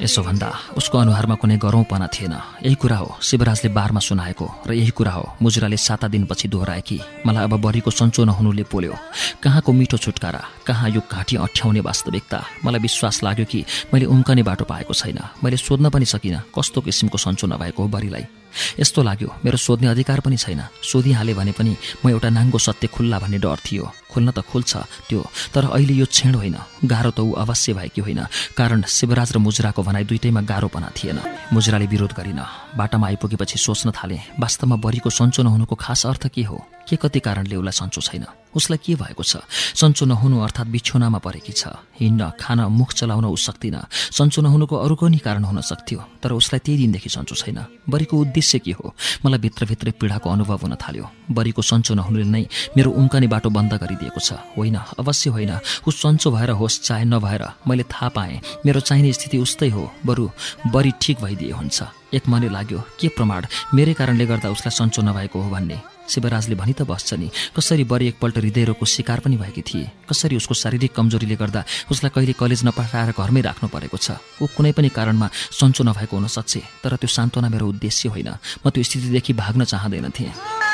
यसो भन्दा उसको अनुहारमा कुनै गरौँपना थिएन। यही कुरा हो शिवराजले बारमा सुनाएको र यही कुरा हो मुजुराले साता दिनपछि दोहोऱ्याएकी मलाई अब बरीको सन्चो नहुनुले पोल्यो। कहाँको मिठो छुटकारा कहाँ यो घाँटी अठ्याउने वास्तविकता? मलाई विश्वास लाग्यो कि मैले उम्कने बाटो पाएको छैन। मैले सोध्न पनि सकिनँ कस्तो किसिमको सन्चो नभएको हो बरीलाई यस्तो लाग्यो मेरो सोध्ने अधिकार पनि छैन। सोधिहालेँ भने पनि म एउटा नाङ्गो सत्य खुल्ला भन्ने डर थियो। खुल्न त खुल्छ त्यो तर अहिले यो क्षण होइन। गाह्रो त ऊ अवश्य भएकी होइन। कारण शिवराज र मुजराको भनाइ दुइटैमा गाह्रोपना थिएन। मुजराले विरोध गरिन। बाटामा आइपुगेपछि सोच्न थाले वास्तवमा बरीको सन्चो नहुनुको खास अर्थ के हो? के कति कारणले उसलाई सन्चो छैन? उसलाई के भएको छ? सन्चो नहुनु अर्थात् बिछोनामा परेकी छ। हिँड्न खान मुख चलाउन ऊ सक्दिन सन्चो नहुनुको अरू पनि कारण हुन सक्थ्यो? तर उसलाई त्यही दिनदेखि सन्चो छैन। बरीको उद्देश्य के हो? मलाई भित्रभित्रै पीडाको अनुभव हुन थाल्यो। बरीको सन्चो नहुनुले नै मेरो उम्कने बाटो बन्द गरिदिएको छ। होइन अवश्य होइन। ऊ सन्चो भएर होस् चाहे नभएर। मैले थाहा पाएँ। मेरो चाहिने स्थिति उस्तै हो। बरु बरी ठिक भइदिए हुन्छ। एक मनै लाग्यो के प्रमाण? मेरै कारणले गर्दा उसलाई सन्चो नभएको हो भन्ने। शिवराजले भनि त बस्छ नि कसरी बरी एकपल्ट हृदयरोगको शिकार पनि भएकी थिए? कसरी उसको शारीरिक कमजोरीले गर्दा उसलाई कहिले कलेज नपठाएर घरमै राख्नु परेको छ? ऊ कुनै पनि कारणमा सन्चो नभएको हुन सक्छ तर त्यो सान्त्वना मेरो उद्देश्य होइन। म त्यो स्थितिदेखि भाग्न चाहँदैनथेँ।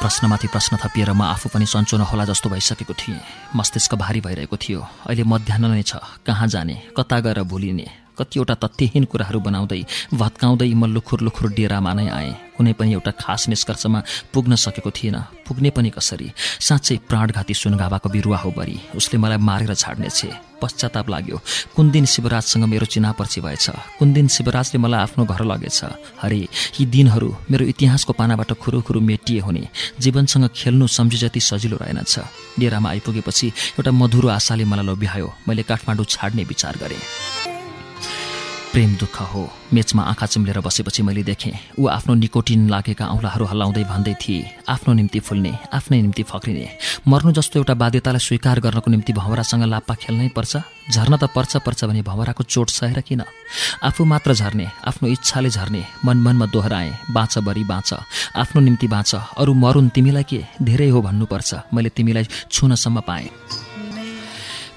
प्रश्नमाथि प्रश्न थपिएर म आफू पनि सन्चो नहोला जस्तो भइसकेको थिएँ। मस्तिष्क भारी भइरहेको थियो। अहिले मध्याह नै छ। कहाँ जाने? कता गएर भुलिने? कतिवटा तथ्यहीन कुराहरू बनाउँदै भत्काउँदै म लुखुर लुखुर डेरामा नै आएँ। कुनै पनि एउटा खास निष्कर्षमा पुग्न सकेको थिएन। पुग्ने पनि कसरी? साँच्चै प्राणघाती सुनगावाको बिरुवा हो बरी। उसले मलाई मारेर छाड्नेछ। पश्चाताप लाग्यो। कुन दिन शिवराजसँग मेरो चिनापर्ची भएछ? कुन दिन शिवराजले मलाई आफ्नो घर लगेछ? हरे यी दिनहरू मेरो इतिहासको पानाबाट खुरुखुरु मेटिए हुने। जीवनसँग खेल्नु सम्झे जति सजिलो रहेनछ। डेरामा आइपुगेपछि एउटा मधुरो आशाले मलाई लोभ्यायो। मैले काठमाडौँ छाड्ने विचार गरेँ। प्रेम दुःख हो। मेचमा आँखा चिम्लेर बसेपछि मैले देखेँ ऊ आफ्नो निकोटिन लागेका औँलाहरू हल्लाउँदै भन्दै थिए आफ्नो निम्ति फुल्ने आफ्नै निम्ति फक्रिने। मर्नु जस्तो एउटा बाध्यतालाई स्वीकार गर्नको निम्ति भँवरासँग लाप्पा खेल्नै पर्छ? झर्न त पर्छ पर्छ भने भँवराको चोट सहेर किन? आफू मात्र झर्ने आफ्नो इच्छाले झर्ने मन मनमा दोहोऱ्याएँ बाँच बरी बाँच आफ्नो निम्ति बाँच अरू मरुन् तिमीलाई के? धेरै हो भन्नुपर्छ मैले तिमीलाई छुनसम्म पाएँ।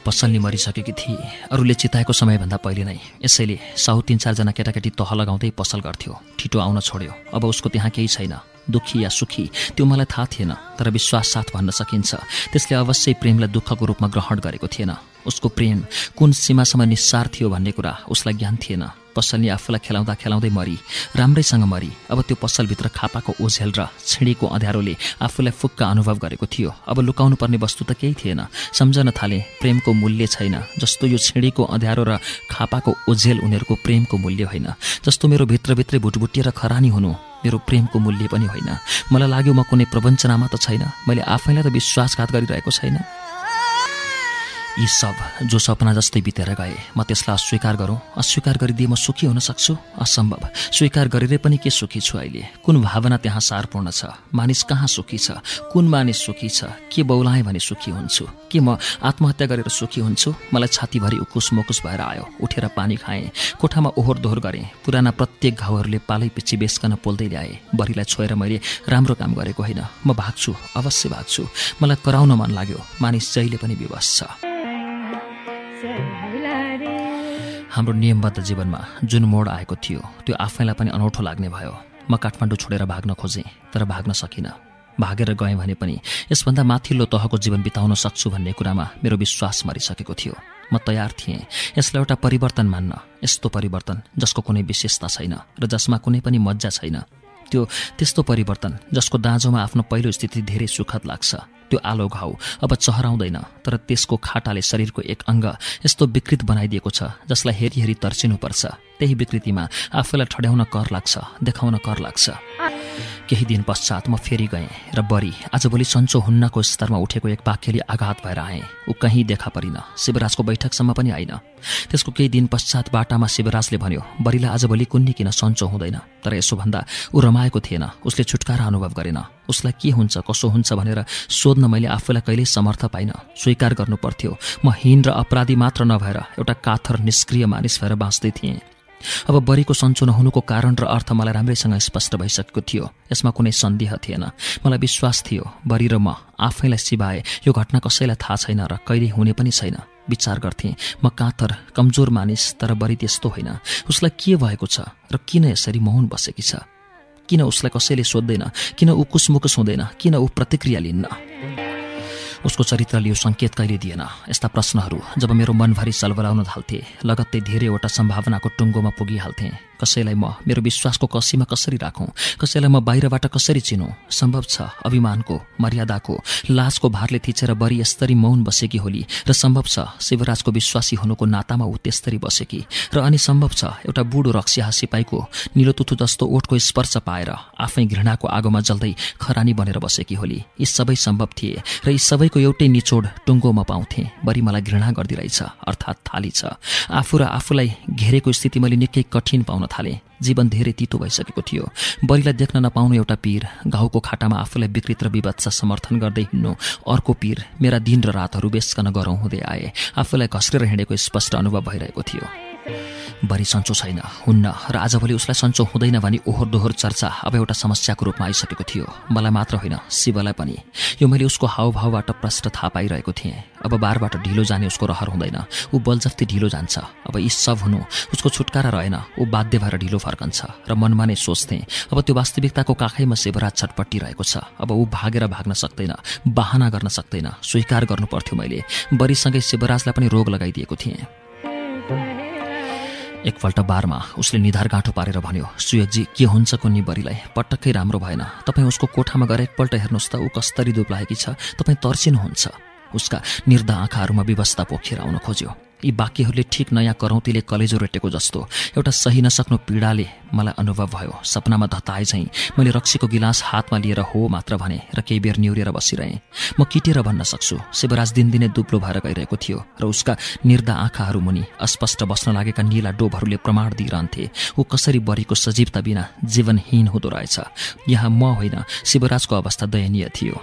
पसलनी मरिसकेकी थिए। अरूले चिताएको समयभन्दा पहिले नै यसैले साहु तिन चारजना केटाकेटी तह लगाउँदै पसल गर्थ्यो। ठिटो आउन छोड्यो। अब उसको त्यहाँ केही छैन। दुःखी या सुखी त्यो मलाई थाहा थिएन तर विश्वास साथ भन्न सकिन्छ। त्यसले अवश्य प्रेमलाई दुःखको रूपमा ग्रहण गरेको थिएन। उसको प्रेम कुन सीमासम्म निस्सार थियो भन्ने कुरा उसलाई ज्ञान थिएन। पसलले आफूलाई खेलाउँदा खेलाउँदै मरी राम्रैसँग मरी। अब त्यो पसलभित्र खापाको ओझेल र छिँडीको अँध्यारोले आफूलाई फुक्क अनुभव गरेको थियो। अब लुकाउनु पर्ने वस्तु त केही थिएन। सम्झन थाले प्रेमको मूल्य छैन। जस्तो यो छिँडीको अँध्यारो र खापाको ओझेल उनीहरूको प्रेमको मूल्य होइन। जस्तो मेरो भित्रभित्रै भुटभुटिएर खरानी हुनु मेरो प्रेमको मूल्य पनि होइन। मलाई लाग्यो म कुनै प्रवञ्चनामा त छैन। मैले आफैलाई त विश्वासघात गरिरहेको छैन। यी सब जो सपना जस्तै बितेर गए म त्यसलाई अस्वीकार गरौँ। अस्वीकार गरिदिए म सुखी हुन सक्छु? असम्भव। स्वीकार गरेरै पनि के सुखी छु अहिले? कुन भावना त्यहाँ सारपूर्ण छ? मानिस कहाँ सुखी छ? कुन मानिस सुखी छ? के बौलाएँ भने सुखी हुन्छु? के म आत्महत्या गरेर सुखी हुन्छु? मलाई छातीभरि उकुस मुकुस भएर आयो। उठेर पानी खाएँ। कोठामा ओहोर दोहोर गरेँ। पुराना प्रत्येक घाउहरूले पालै पिच्छे बेसकन पोल्दै ल्याएँ। बरीलाई छोएर मैले राम्रो काम गरेको होइन। म भाग्छु अवश्य भाग्छु। मलाई कराउन मन लाग्यो। मानिस जहिले पनि विवश छ। हाम्रो नियमबद्ध जीवनमा जुन मोड आएको थियो त्यो आफैलाई पनि अनौठो लाग्ने भयो। म काठमाडौँ छोडेर भाग्न खोजेँ तर भाग्न सकिनँ। भागेर गएँ भने पनि यसभन्दा माथिल्लो तहको जीवन बिताउन सक्छु भन्ने कुरामा मेरो विश्वास मरिसकेको थियो। म तयार थिएँ यसलाई एउटा परिवर्तन मान्न यस्तो परिवर्तन जसको कुनै विशेषता छैन र जसमा कुनै पनि मजा छैन। त्यो त्यस्तो परिवर्तन जसको दाँजोमा आफ्नो पहिलो स्थिति धेरै सुखद लाग्छ। त्यो आलो घाउ अब चहराउँदैन तर त्यसको खाटाले शरीरको एक अङ्ग यस्तो विकृत बनाइदिएको छ जसलाई हेरी हेरी तर्सिनुपर्छ। त्यही विकृतिमा आफूलाई ठड्याउन कर लाग्छ देखाउन कर लाग्छ। केही दिन पश्चात म फेरि गएँ र बरी आजभोलि सन्चो हुन्नको स्तरमा उठेको एक वाक्यले आघात भएर आएँ। ऊ कहीँ देखा परिन। शिवराजको बैठकसम्म पनि आइन। त्यसको केही दिन पश्चात बाटामा शिवराजले भन्यो बरीलाई आजभोलि कुन्नी किन सन्चो हुँदैन। तर यसो भन्दा ऊ रमाएको थिएन। उसले छुटकारा अनुभव गरेन। उसलाई के हुन्छ कसो हुन्छ भनेर सोध्न मैले आफूलाई कहिल्यै समर्थ पाइनँ। स्वीकार गर्नु पर्थ्यो। म हिन र अपराधी मात्र नभएर एउटा काथर निष्क्रिय मानिस भएर बाँच्दै थिएँ। अब बरीको सन्चो नहुनुको कारण र अर्थ मलाई राम्रैसँग स्पष्ट भइसकेको थियो। यसमा कुनै सन्देह थिएन। मलाई विश्वास थियो बरी र म आफैलाई सिभाए यो घटना कसैलाई थाहा छैन र कहिले हुने पनि छैन। विचार गर्थेँ म कातर कमजोर मानिस तर बरी त्यस्तो होइन। उसलाई के भएको छ र किन यसरी मौन बसेकी छ? किन उसलाई कसैले सोध्दैन किन ऊ कुसमुकुस हुँदैन? किन ऊ प्रतिक्रिया लिन्न? उसको चरित्रले यो सङ्केत कहिले दिएन? यस्ता प्रश्नहरू जब मेरो मनभरि सलबलाउन थाल्थे लगत्तै धेरैवटा सम्भावनाको टुङ्गोमा पुगिहाल्थेँ। कसैलाई म मेरो विश्वासको कसीमा कसरी राखौँ? कसैलाई म बाहिरबाट कसरी चिनौँ? सम्भव छ अभिमानको मर्यादाको लाजको भारले थिचेर बढी यस्तरी मौन बसेकी होली र सम्भव छ शिवराजको विश्वासी हुनुको नातामा ऊ त्यस्तरी बसेकी। र अनि सम्भव छ एउटा बुढो रक्सिया सिपाहीको निलोतुथु जस्तो ओठको स्पर्श पाएर आफै घृणाको आगोमा जल्दै खरानी बनेर बसेकी होली। यी सबै सम्भव थिए र यी सबैको एउटै निचोड टुङ्गोमा पाउँथे। बरी मलाई घृणा गरिदिरहेछ अर्थात् थाली छ। आफू र आफूलाई घेरेको स्थिति मैले निकै कठिन पाउन थाले जीवन धेरै तितो भइसकेको थियो। बरीलाई देख्न नपाउनु एउटा पीर घाउको खाटामा आफूलाई विकृत र विवत्स समर्थन गर्दै हिँड्नु। अर्को पीर मेरा दिन र रातहरू बेसकन गरौँ हुँदै आए। आफूलाई घस्रेर हिँडेको स्पष्ट अनुभव भइरहेको थियो। बरी सन्चो छैन। हुन्न र आजभोलि उसलाई सन्चो हुँदैन भनी ओहोर दोहोर चर्चा अब एउटा समस्याको रूपमा आइसकेको थियो। मलाई मात्र होइन शिवलाई पनि। यो मैले उसको हावभावबाट प्रष्ट थाहा पाइरहेको थिएँ। अब बारबाट ढिलो जाने उसको रहर हुँदैन। ऊ बलजफ्ती ढिलो जान्छ। अब यी सब हुनु उसको छुटकारा रहेन। ऊ बाध्य भएर ढिलो फर्कन्छ। र मनमा नै सोच्थेँ अब त्यो वास्तविकताको काखैमा शिवराज छटपट्टिरहेको छ। अब ऊ भागेर भाग्न सक्दैन बाहना गर्न सक्दैन। स्वीकार गर्नु पर्थ्यो मैले। बरीसँगै शिवराजलाई पनि रोग लगाइदिएको थिएँ। एकपल्ट बारमा उसले निधार गाँठो पारेर भन्यो सुयोगजी के हुन्छ कुन्नी बरीलाई? पटक्कै राम्रो भएन। तपाईँ उसको कोठामा गएर एकपल्ट हेर्नुहोस् त ऊ कस्तरी दुब्लाएकी छ। तपाईँ तर्सिनुहुन्छ। उसका निर्धा आँखाहरूमा व्यवस्था पोखेर आउन खोज्यो। यी वाक्यहरूले ठिक नयाँ करौतीले कलेजो रेटेको जस्तो। एउटा सही नसक्नु पीडाले मलाई अनुभव भयो। सपनामा धताए झैँ मैले रक्सीको गिलास हातमा लिएर हो मात्र भने र केही बेर निहुरेर बसिरहेँ। म किटेर भन्न सक्छु। शिवराज दिनदिनै दुब्लो भएर गइरहेको थियो र उसका निर्दा आँखाहरू मुनि अस्पष्ट बस्न लागेका निला डोबहरूले प्रमाण दिइरहन्थे। ऊ कसरी बरीको सजीवता बिना जीवनहीन हुँदो रहेछ। यहाँ म होइन शिवराजको अवस्था दयनीय थियो।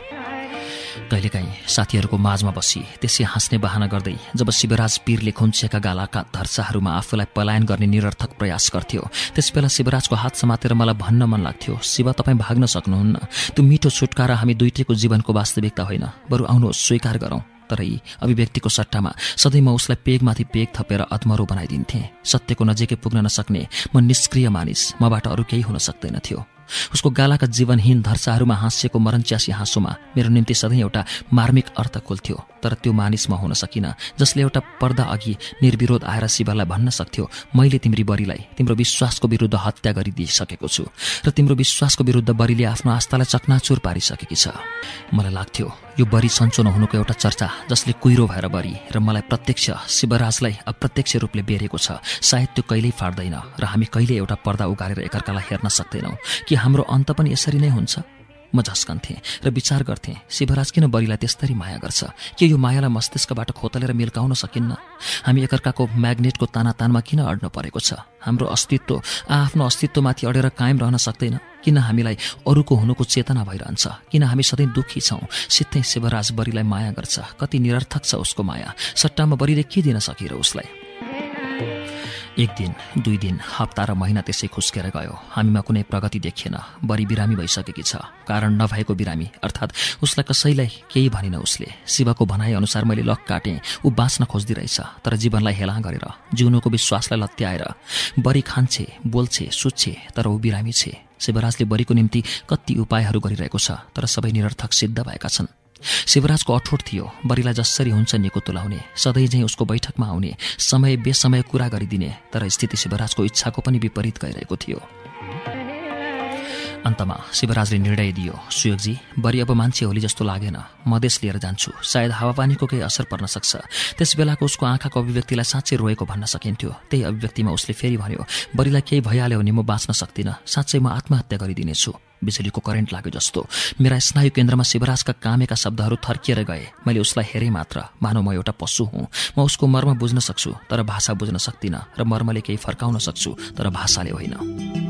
कहिलेकाहीँ साथीहरूको माझमा बसी त्यसै हाँस्ने बहाना गर्दै जब शिवराज पीरले खुन्चिएका गालाका धर्साहरूमा आफूलाई पलायन गर्ने निरर्थक प्रयास गर्थ्यो त्यसबेला शिवराजको हात समातेर मलाई भन्न मन लाग्थ्यो शिव तपाईँ भाग्न सक्नुहुन्न। त्यो मिठो छुटकारा हामी दुइटैको जीवनको वास्तविकता होइन। बरु आउनुहोस् स्वीकार गरौँ। तर यी अभिव्यक्तिको सट्टामा सधैँ म उसलाई पेगमाथि पेग थपेर अधमरो बनाइदिन्थेँ। सत्यको नजिकै पुग्न नसक्ने म निष्क्रिय मानिस मबाट अरू केही हुन सक्दैनथ्यो उसको गालाका जीवनहीन धर्साहरूमा हाँसिएको मरणच्यासी हाँसोमा मेरो निम्ति सधैँ एउटा मार्मिक अर्थ खुल्थ्यो। तर त्यो मानिसमा हुन सकिन। जसले एउटा पर्दा अघि निर्विरोध आएर शिवलाई भन्न सक्थ्यो मैले तिम्री बरीलाई तिम्रो विश्वासको विरुद्ध हत्या गरिदिइसकेको छु र तिम्रो विश्वासको विरुद्ध बरीले आफ्नो आस्थालाई चकनाचुर पारिसकेकी छ। मलाई लाग्थ्यो यो बरी सन्चो नहुनुको एउटा चर्चा जसले कुहिरो भएर बरी र मलाई प्रत्यक्ष शिवराजलाई अप्रत्यक्ष रूपले बेरेको छ। सायद त्यो कहिल्यै फाट्दैन र हामी कहिले एउटा पर्दा उगारेर एकअर्कालाई हेर्न सक्दैनौँ। कि हाम्रो अन्त पनि यसरी नै हुन्छ? म झस्कन्थेँ र विचार गर्थेँ शिवराज किन बरीलाई त्यस्तरी माया गर्छ? के यो मायालाई मस्तिष्कबाट खोतलेर मिल्काउन सकिन्न? हामी एकअर्काको म्याग्नेटको तानातानमा किन अड्न परेको छ? हाम्रो अस्तित्व आफ्नो अस्तित्वमाथि अडेर कायम रहन सक्दैन। किन हामीलाई अरूको हुनुको चेतना भइरहन्छ? किन हामी सधैँ दुःखी छौँ? सित्तै शिवराज बरीलाई माया गर्छ। कति निरर्थक छ उसको माया। सट्टामा बरीले के दिन सकिर उसलाई? एक दिन दुई दिन हप्ता र महिना त्यसै खुस्केर गयो। हामीमा कुनै प्रगति देखिएन। बढी बिरामी भइसकेकी छ। कारण नभएको बिरामी अर्थात् उसलाई कसैलाई केही भनिन उसले। शिवको भनाइअनुसार मैले लक काटेँ। ऊ बाँच्न खोज्दै रहेछ तर जीवनलाई हेला गरेर जिउनुको विश्वासलाई लत्याएर बरी खान्छे बोल्छे सुत्छे तर ऊ बिरामी छे। शिवराजले बरीको निम्ति कति उपायहरू गरिरहेको छ तर सबै निरर्थक सिद्ध भएका छन्। शिवराजको अठोट थियो। बरीलाई जसरी हुन्छ निको तुलाउने सधैँ झैँ उसको बैठकमा आउने समय बेसमय कुरा गरिदिने तर स्थिति शिवराजको इच्छाको पनि विपरीत गइरहेको थियो। अन्तमा शिवराजले निर्णय दियो सुयोगजी बरी अब मान्छे होली जस्तो लागेन मधेस लिएर जान्छु। सायद हावापानीको केही असर पर्न सक्छ। त्यस बेलाको उसको आँखाको अभिव्यक्तिलाई साँच्चै रोएको भन्न सकिन्थ्यो। त्यही अभिव्यक्तिमा उसले फेरि भन्यो बरीलाई केही भइहाल्यो भने म बाँच्न सक्दिनँ। साँच्चै म आत्महत्या गरिदिनेछु। बिजुलीको करेन्ट लाग्यो जस्तो। मेरा स्नायु केन्द्रमा शिवराजका कामेका शब्दहरू थर्किएर गए। मैले उसलाई हेरेँ मात्र मानव म एउटा पशु हुँ। म उसको मर्म बुझ्न सक्छु तर भाषा बुझ्न सक्दिनँ र मर्मले केही फर्काउन सक्छु तर भाषाले होइन।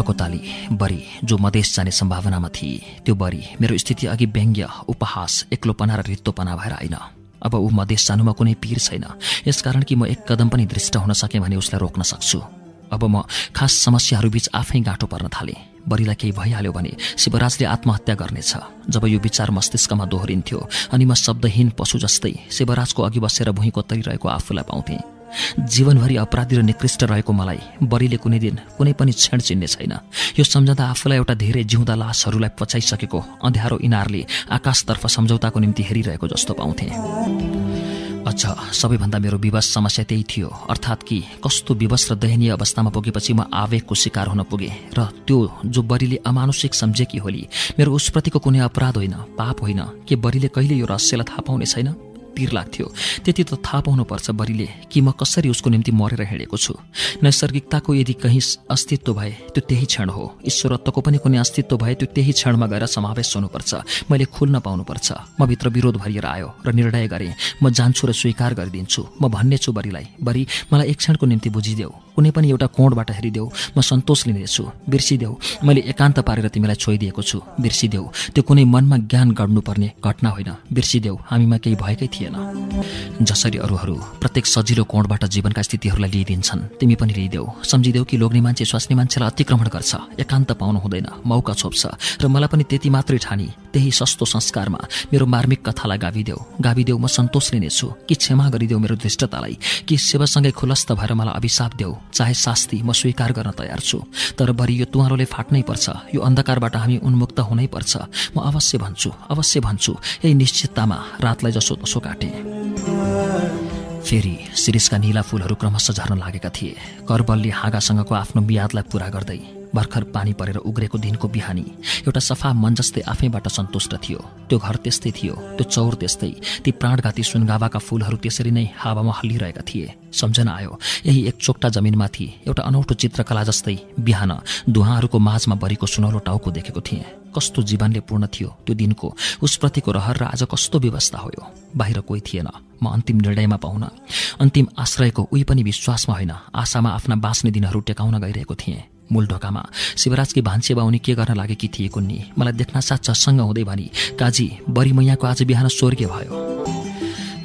अबको ताली बरी जो मधेस जाने सम्भावनामा थिए। त्यो बरी मेरो स्थिति अघि व्यङ्ग्य उपहास एक्लोपना र रित्तोपना भएर आइन। अब ऊ मधेस जानुमा कुनै पीर छैन। यसकारण कि म एक कदम पनि दृष्ट हुन सकेँ भने उसलाई रोक्न सक्छु। अब म खास समस्याहरूबीच आफै गाँठो पर्न थालेँ। बरीलाई केही भइहाल्यो भने शिवराजले आत्महत्या गर्नेछ। जब यो विचार मस्तिष्कमा दोहोरिन्थ्यो अनि म शब्दहीन पशु जस्तै शिवराजको अघि बसेर भुइँ कोतरिरहेको आफूलाई पाउँथेँ। जीवनभरि अपराधी र निकृष्ट रहेको मलाई बरीले कुनै दिन कुनै पनि क्षण चिन्ने छैन। यो सम्झँदा आफूलाई एउटा धेरै जिउँदा लासहरूलाई पचाइसकेको अँध्यारो इनारले आकाशतर्फ सम्झौताको निम्ति हेरिरहेको जस्तो पाउँथे। अझ सबैभन्दा मेरो विवश समस्या त्यही थियो अर्थात् कि कस्तो विवश र दयनीय अवस्थामा पुगेपछि म आवेगको शिकार हुन पुगेँ र त्यो जो बरीले अमानुषिक सम्झेकी होली मेरो उसप्रतिको कुनै अपराध होइन पाप होइन के बरीले कहिले यो रहस्यलाई थाहा पाउने छैन? पिर लाग्थ्यो। त्यति त थाहा पाउनुपर्छ बरीले कि म कसरी उसको निम्ति मरेर हिँडेको छु। नैसर्गिकताको यदि कहीँ अस्तित्व भए त्यो त्यही क्षण हो। ईश्वरत्वको पनि कुनै अस्तित्व भए त्यो त्यही क्षणमा गएर समावेश हुनुपर्छ। मैले खुल्न पाउनुपर्छ। म भित्र विरोध भरिएर आयो र निर्णय गरेँ। म जान्छु र स्वीकार गरिदिन्छु। म भन्ने छु बरीलाई बरी मलाई एक क्षणको निम्ति बुझिदेऊ। कुनै पनि एउटा कोणबाट हेरिदेऊ म सन्तोष लिनेछु बिर्सिदेऊ। मैले एकान्त पारेर तिमीलाई छोइदिएको छु बिर्सिदेऊ। त्यो कुनै मनमा ज्ञान गर्नुपर्ने घटना होइन बिर्सिदेऊ। हामीमा केही भएकै थिएन। जसरी अरूहरू प्रत्येक सजिलो कोणबाट जीवनका स्थितिहरूलाई लिइदिन्छन् तिमी पनि लिइदेऊ। सम्झिदेऊ कि लोग्ने मान्छे स्वास्नी मान्छेलाई अतिक्रमण गर्छ। एकान्त पाउनु हुँदैन मौका छोप्छ। र मलाई पनि त्यति मात्रै ठानी। त्यही सस्तो संस्कारमा मेरो मार्मिक कथालाई गाविदेऊ गाविदेऊ म सन्तोष लिनेछु कि क्षमा गरिदेऊ मेरो दृष्टतालाई कि सेवासँगै खुलस्त भएर मलाई अभिशाप देऊ? चाहे शास्ति म स्वीकार गर्न तयार छु। तर बरि यो तुवारोले फाट्नै पर्छ। यो अन्धकारबाट हामी उन्मुक्त हुनै पर्छ। म अवश्य भन्छु अवश्य भन्छु यही निश्चिततामा रातलाई जसो तसो काटेँ। फेरि शिरिषका निला फूलहरू क्रमशः झर्न लागेका थिए। करबलले हाँगासँगको आफ्नो मियादलाई पूरा गर्दै भर्खर पानी परेर उग्रेको दिनको बिहानी। एउटा सफा मन जस्तै आफैबाट सन्तुष्ट थियो। त्यो घर त्यस्तै थियो त्यो चौर त्यस्तै। ती प्राणघाती सुनगावाका फूलहरू त्यसरी नै हावामा हल्लिरहेका थिए। सम्झना आयो यही एक चोक्टा जमिनमाथि एउटा अनौठो चित्रकला जस्तै बिहान धुवाहरूको माझमा बरीको सुनौलो टाउको देखेको थिएँ। कस्तो जीवनले पूर्ण थियो त्यो दिनको। उसप्रतिको रहर र आज कस्तो व्यवस्था हो बाहिर कोही थिएन। म अन्तिम निर्णयमा पाउन अन्तिम आश्रयको उही पनि विश्वासमा होइन। आशामा आफ्ना बाँच्ने दिनहरू टेकाउन गइरहेको थिएँ। मूल ढोकामा शिवराजकी भान्से बाहुनी के गर्न लागेकी थिए कुन्नी? मलाई देख्न साथ चस्सँग हुँदै भनी काजी बरी मैयाको आज बिहान स्वर्गीय भयो।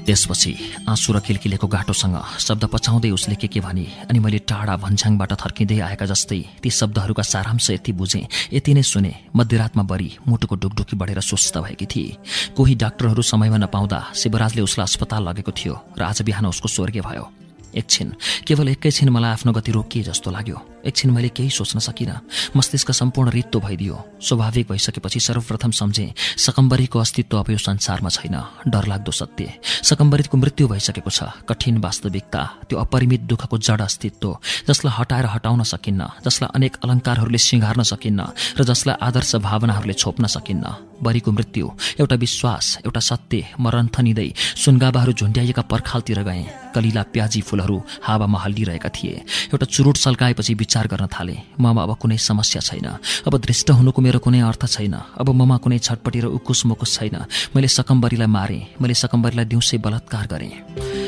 त्यसपछि आँसु र किलकिलेको गाटोसँग शब्द पचाउँदै उसले के के भने अनि मैले टाढा भन्छाङबाट थर्किँदै आएका जस्तै ती शब्दहरूका सारांश यति बुझेँ यति नै सुने मध्यरातमा बरी मुटुको डुकडुकी बढेर सुस्त भएकी थिए। कोही डाक्टरहरू समयमा नपाउँदा शिवराजले उसलाई अस्पताल लगेको थियो र आज बिहान उसको स्वर्गीय भयो। एकछिन केवल एकैछिन मलाई आफ्नो गति रोकिए जस्तो लाग्यो। एकछिन मैले केही सोच्न सकिनँ। मस्तिष्क सम्पूर्ण रित्तो भइदियो। स्वाभाविक भइसकेपछि सर्वप्रथम सम्झेँ सकम्बरीको अस्तित्व अब यो संसारमा छैन। डरलाग्दो सत्य। सकम्बरीको मृत्यु भइसकेको छ। कठिन वास्तविकता त्यो अपरिमित दुःखको जड अस्तित्व जसलाई हटाएर हटाउन सकिन्न जसलाई अनेक अलङ्कारहरूले सिँगार्न सकिन्न र जसलाई आदर्श भावनाहरूले छोप्न सकिन्न। बरीको मृत्यु एउटा विश्वास एउटा सत्य मरन्थनिँदै सुनगाबाहरू झुन्ड्याइएका पर्खालतिर गए। कलिला प्याजी फुलहरू हावामा हल्लिरहेका थिए। एउटा चुरुट सल्काएपछि विचार गर्न थाले। ममा अब कुनै समस्या छैन। अब दृष्ट हुनुको मेरो कुनै अर्थ छैन। अब ममा कुनै छटपटी र उकुस मुकुस छैन। मैले सकम्बरीलाई मारेँ। मैले सकम्बरीलाई दिउँसै बलात्कार गरेँ।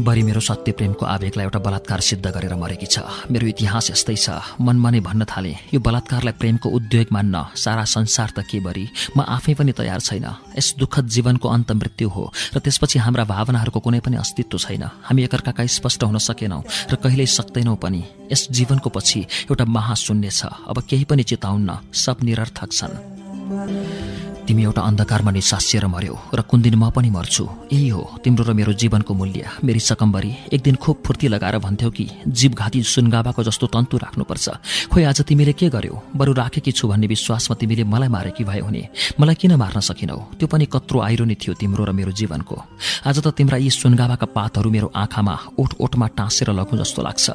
बरी मेरो सत्य प्रेमको आवेगलाई एउटा बलात्कार सिद्ध गरेर मरेकी छ। मेरो इतिहास यस्तै छ। मनमा नै भन्न थाले यो बलात्कारलाई प्रेमको उद्योग मान्न सारा संसार त के बरी? म आफै पनि तयार छैन। यस दुःखद जीवनको अन्त मृत्यु हो र त्यसपछि हाम्रा भावनाहरूको कुनै पनि अस्तित्व छैन। हामी एकअर्काका स्पष्ट हुन सकेनौँ र कहिल्यै सक्दैनौँ पनि। यस जीवनको पछि एउटा महाशून्य छ। अब केही पनि चिताउन्न सब निरर्थक छन्। तिमी एउटा अन्धकारमा निसासिएर मर्यौ र कुन दिन म पनि मर्छु। यही हो तिम्रो र मेरो जीवनको मूल्य। मेरी सकम्बरी एक दिन खुब फुर्ती लगाएर भन्थ्यौ कि जीवघाती सुनगाबाको जस्तो तन्तु राख्नुपर्छ। खोइ आज तिमीले के गर्यौ? बरु राखेकी छु भन्ने विश्वासमा तिमीले मलाई मारेकी भयो भने मलाई किन मार्न सकिनौ? त्यो पनि कत्रो आइरोनी थियो तिम्रो र मेरो जीवनको। आज त तिम्रा यी सुनगाबाका पातहरू मेरो आँखामा ओठ ओठमा टाँसेर लगौँ जस्तो लाग्छ।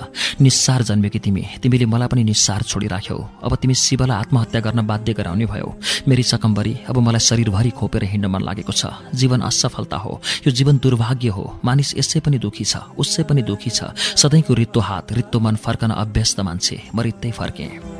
निस्सार जन्मेकी तिमी तिमीले मलाई पनि निस्सार छोडिराख्यौ। अब तिमी शिवलाई आत्महत्या गर्न बाध्य गराउने भयो। मेरी सकम्बरी अब मलाई शरीरभरि खोपेर हिँड्न मन लागेको छ। जीवन असफलता हो। यो जीवन दुर्भाग्य हो। मानिस यसै पनि दुखी छ उसै पनि दुखी छ। सधैँको रित्तो हात रित्तो मन फर्कन अभ्यस्त मान्छे म रित्तै फर्केँ।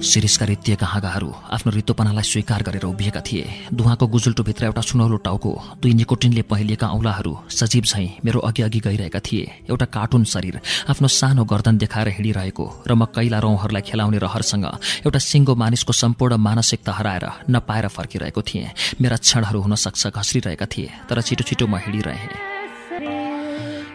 शिरिषका रित्तिएका हाँगाहरू आफ्नो रित्तोपनालाई स्वीकार गरेर उभिएका थिए। धुवाको गुजुल्टोभित्र एउटा सुनौलो टाउको दुई निकोटिनले पहिलिएका औलाहरू सजीव झैँ मेरो अघि अघि गइरहेका थिए। एउटा कार्टुन शरीर आफ्नो सानो गर्दन देखाएर हिँडिरहेको र म कैला रौँहरूलाई खेलाउने रहरसँग एउटा सिङ्गो मानिसको सम्पूर्ण मानसिकता हराएर नपाएर फर्किरहेको थिएँ। मेरा क्षणहरू हुन सक्छ घस्रिरहेका थिए तर छिटो छिटो म हिँडिरहेँ।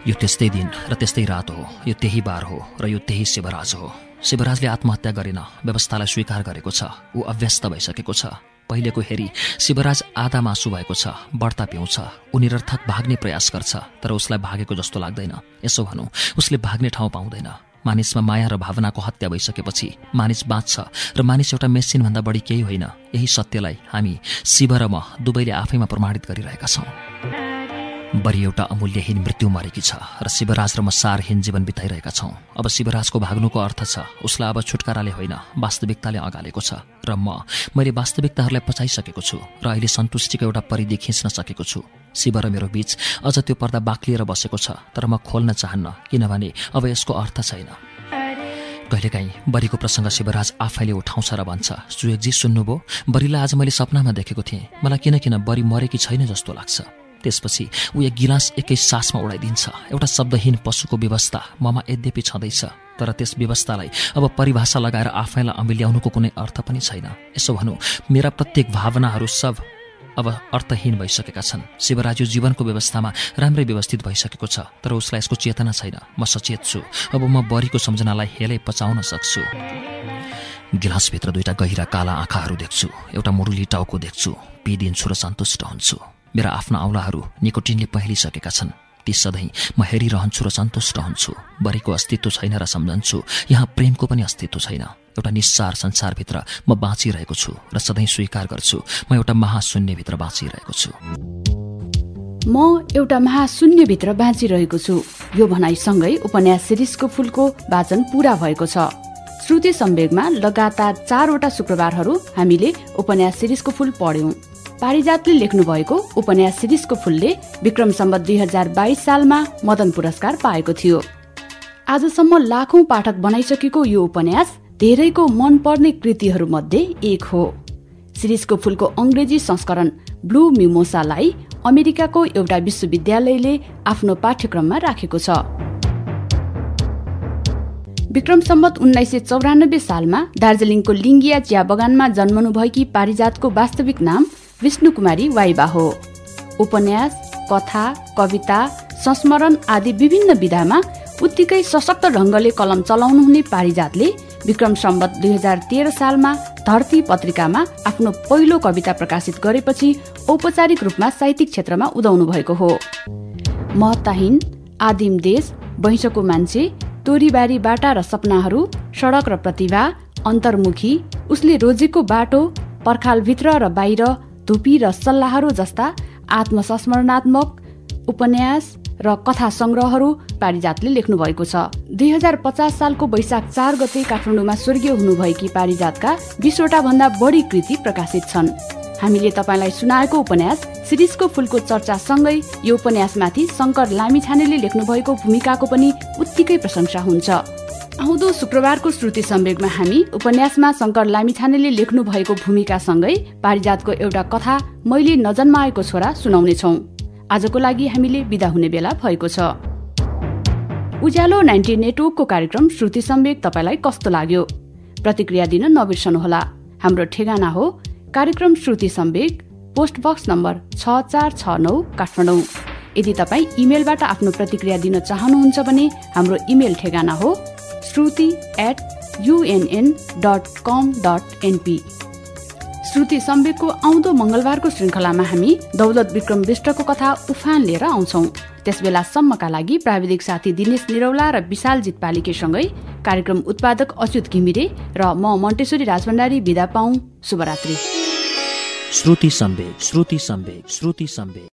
यो त्यस्तै दिन र त्यस्तै रात हो यो त्यही बार हो र यो त्यही शिवराज हो। शिवराजले आत्महत्या गरेन व्यवस्थालाई स्वीकार गरेको छ ऊ अभ्यस्त भइसकेको छ। पहिलेको हेरी शिवराज आधा मासु भएको छ बढ्ता पिउँछ ऊ निरर्थक भाग्ने प्रयास गर्छ तर उसलाई भागेको जस्तो लाग्दैन। यसो भनौँ उसले भाग्ने ठाउँ पाउँदैन। मानिसमा माया र भावनाको हत्या भइसकेपछि मानिस बाँच्छ र मानिस एउटा मेसिनभन्दा बढी केही होइन। यही सत्यलाई हामी शिव र म दुवैले आफैमा प्रमाणित गरिरहेका छौँ। बरी एउटा अमूल्यहीन मृत्यु मरेकी छ र शिवराज र म सारहीन जीवन बिताइरहेका छौँ। अब शिवराजको भाग्नुको अर्थ छ उसलाई अब छुटकाराले होइन वास्तविकताले अगालेको छ। र म मैले वास्तविकताहरूलाई पचाइसकेको छु र अहिले सन्तुष्टिको एउटा परिधि खिच्न सकेको छु। शिव र मेरो बीच अझ त्यो पर्दा बाक्लिएर बसेको छ तर म खोल्न चाहन्न किनभने अब यसको अर्थ छैन। कहिलेकाहीँ बरीको प्रसङ्ग शिवराज आफैले उठाउँछ र भन्छ सुयोगजी सुन्नुभयो? बरीलाई आज मैले सपनामा देखेको थिएँ। मलाई किन किन बरी मरेकी छैन जस्तो लाग्छ। त्यसपछि ऊ एक गिलास एकै सासमा उडाइदिन्छ। एउटा शब्दहीन पशुको व्यवस्था ममा यद्यपि छँदैछ तर त्यस व्यवस्थालाई अब परिभाषा लगाएर आफैलाई अमिल्याउनुको कुनै अर्थ पनि छैन। यसो भनौँ मेरा प्रत्येक भावनाहरू सब अब अर्थहीन भइसकेका छन्। शिवराजु जीवनको व्यवस्थामा राम्रै व्यवस्थित भइसकेको छ तर उसलाई यसको चेतना छैन। म सचेत छु। अब म बरीको सम्झनालाई हेलै पचाउन सक्छु। गिलासभित्र दुईटा गहिरा काला आँखाहरू देख्छु। एउटा मुरुली टाउको देख्छु। पिदिन्छु र सन्तुष्ट हुन्छु। मेरा आफ्ना औलाहरू निकोटिनले पहिलिसकेका छन्। ती सधैँ म हेरिरहन्छु र सन्तुष्ट हुन्छु। बरेको अस्तित्व छैन र सम्झन्छु। यहाँ प्रेमको पनि अस्तित्व छैन। एउटा निस्सार संसारभित्र म बाँचिरहेको छु र सधैँ स्वीकार गर्छु। म एउटा महाशून्यभित्र बाँचिरहेको छु। म एउटा महाशून्यभित्र बाँचिरहेको छु। यो भनाइसँगै उपन्यास सिरिजको फुलको वाचन पूरा भएको छ। श्रुति सम्वेगमा लगातार चारवटा शुक्रबारहरू हामीले उपन्यास सिरिजको फुल पढ्यौं। पारिजातले लेख्नु भएको उपन्यास सिरिजको फुलले विक्रम सम्बत दुई हजार बाइस सालमा मदन पुरस्कार पाएको थियो। आजसम्म लाखौं पाठक बनाइसकेको यो उपन्यास धेरैको मन पर्ने कृतिहरू मध्ये एक हो। सिरिजको फुलको अङ्ग्रेजी संस्करण ब्लू मिमोसालाई अमेरिकाको एउटा विश्वविद्यालयले आफ्नो पाठ्यक्रममा राखेको छ। विक्रम सम्बत उन्नाइस सय चौरानब्बे सालमा दार्जिलिङको लिङ्गिया चिया बगानमा जन्मनुभएकी पारिजातको वास्तविक नाम विष्णु कुमारी वाइबा हो। उपन्यास कथा कविता संस्मरण आदि विभिन्न विधामा उत्तिकै सशक्त ढङ्गले कलम चलाउनुहुने पारिजातले विक्रम सम्बत दुई हजार तेह्र सालमा धरती पत्रिकामा आफ्नो पहिलो कविता प्रकाशित गरेपछि औपचारिक रूपमा साहित्यिक क्षेत्रमा उदाउनु भएको हो। महताहीन आदिम देश वैंशको मान्छे तोरीबारी बाटा र सपनाहरू सडक र प्रतिभा अन्तर्मुखी उसले रोजेको बाटो पर्खालभित्र र बाहिर धुपी र सल्लाहहरू जस्ता आत्मसंस्मरणात्मक उपन्यास र कथा संग्रहहरू पारिजातले लेख्नु भएको छ। दुई हजार पचास सालको वैशाख चार गते काठमाडौँमा स्वर्गीय हुनुभएकी पारिजातका बिसवटा भन्दा बढी कृति प्रकाशित छन्। हामीले तपाईँलाई सुनाएको उपन्यास सिरिजको फुलको चर्चासँगै यो उपन्यासमाथि शङ्कर लामिछानेले लेख्नु भएको भूमिकाको पनि उत्तिकै प्रशंसा हुन्छ। आउँदो शुक्रबारको श्रुति सम्वेगमा हामी उपन्यासमा शङ्कर लामिछानेले लेख्नु भएको भूमिकासँगै पारिजातको एउटा कथा मैले नजन्माएको छोरा सुनाउनेछौ। आजको लागि हामीले विदा हुने बेला भएको छ। उज्यालो नाइन्टी नेटवर्कको कार्यक्रम श्रुति सम्वेग तपाईँलाई कस्तो लाग्यो? प्रतिक्रिया दिन नबिर्सनुहोला। हाम्रो ठेगाना हो कार्यक्रम Shruti Sambeg post box number छ चार छ नौ काठमाडौँ। यदि तपाईँ इमेलबाट आफ्नो प्रतिक्रिया दिन चाहनुहुन्छ भने हाम्रो इमेल ठेगाना हो Shruti at UNN dot com dot NP Shruti सम्वेकको आउँदो मङ्गलबारको श्रृङ्खलामा हामी दौलत विक्रम विष्टको कथा उफान लिएर आउँछौ त्यस बेलासम्मका लागि प्राविधिक साथी दिनेश निरौला र विशाल जितपालिकेसँगै कार्यक्रम उत्पादक अच्युत घिमिरे र म मन्टेश्वरी राजभण्डारी विदा पाऊ शुभरात्री श्रुति सम्वेक श्रुति सम्वेक श्रुति सम्वेक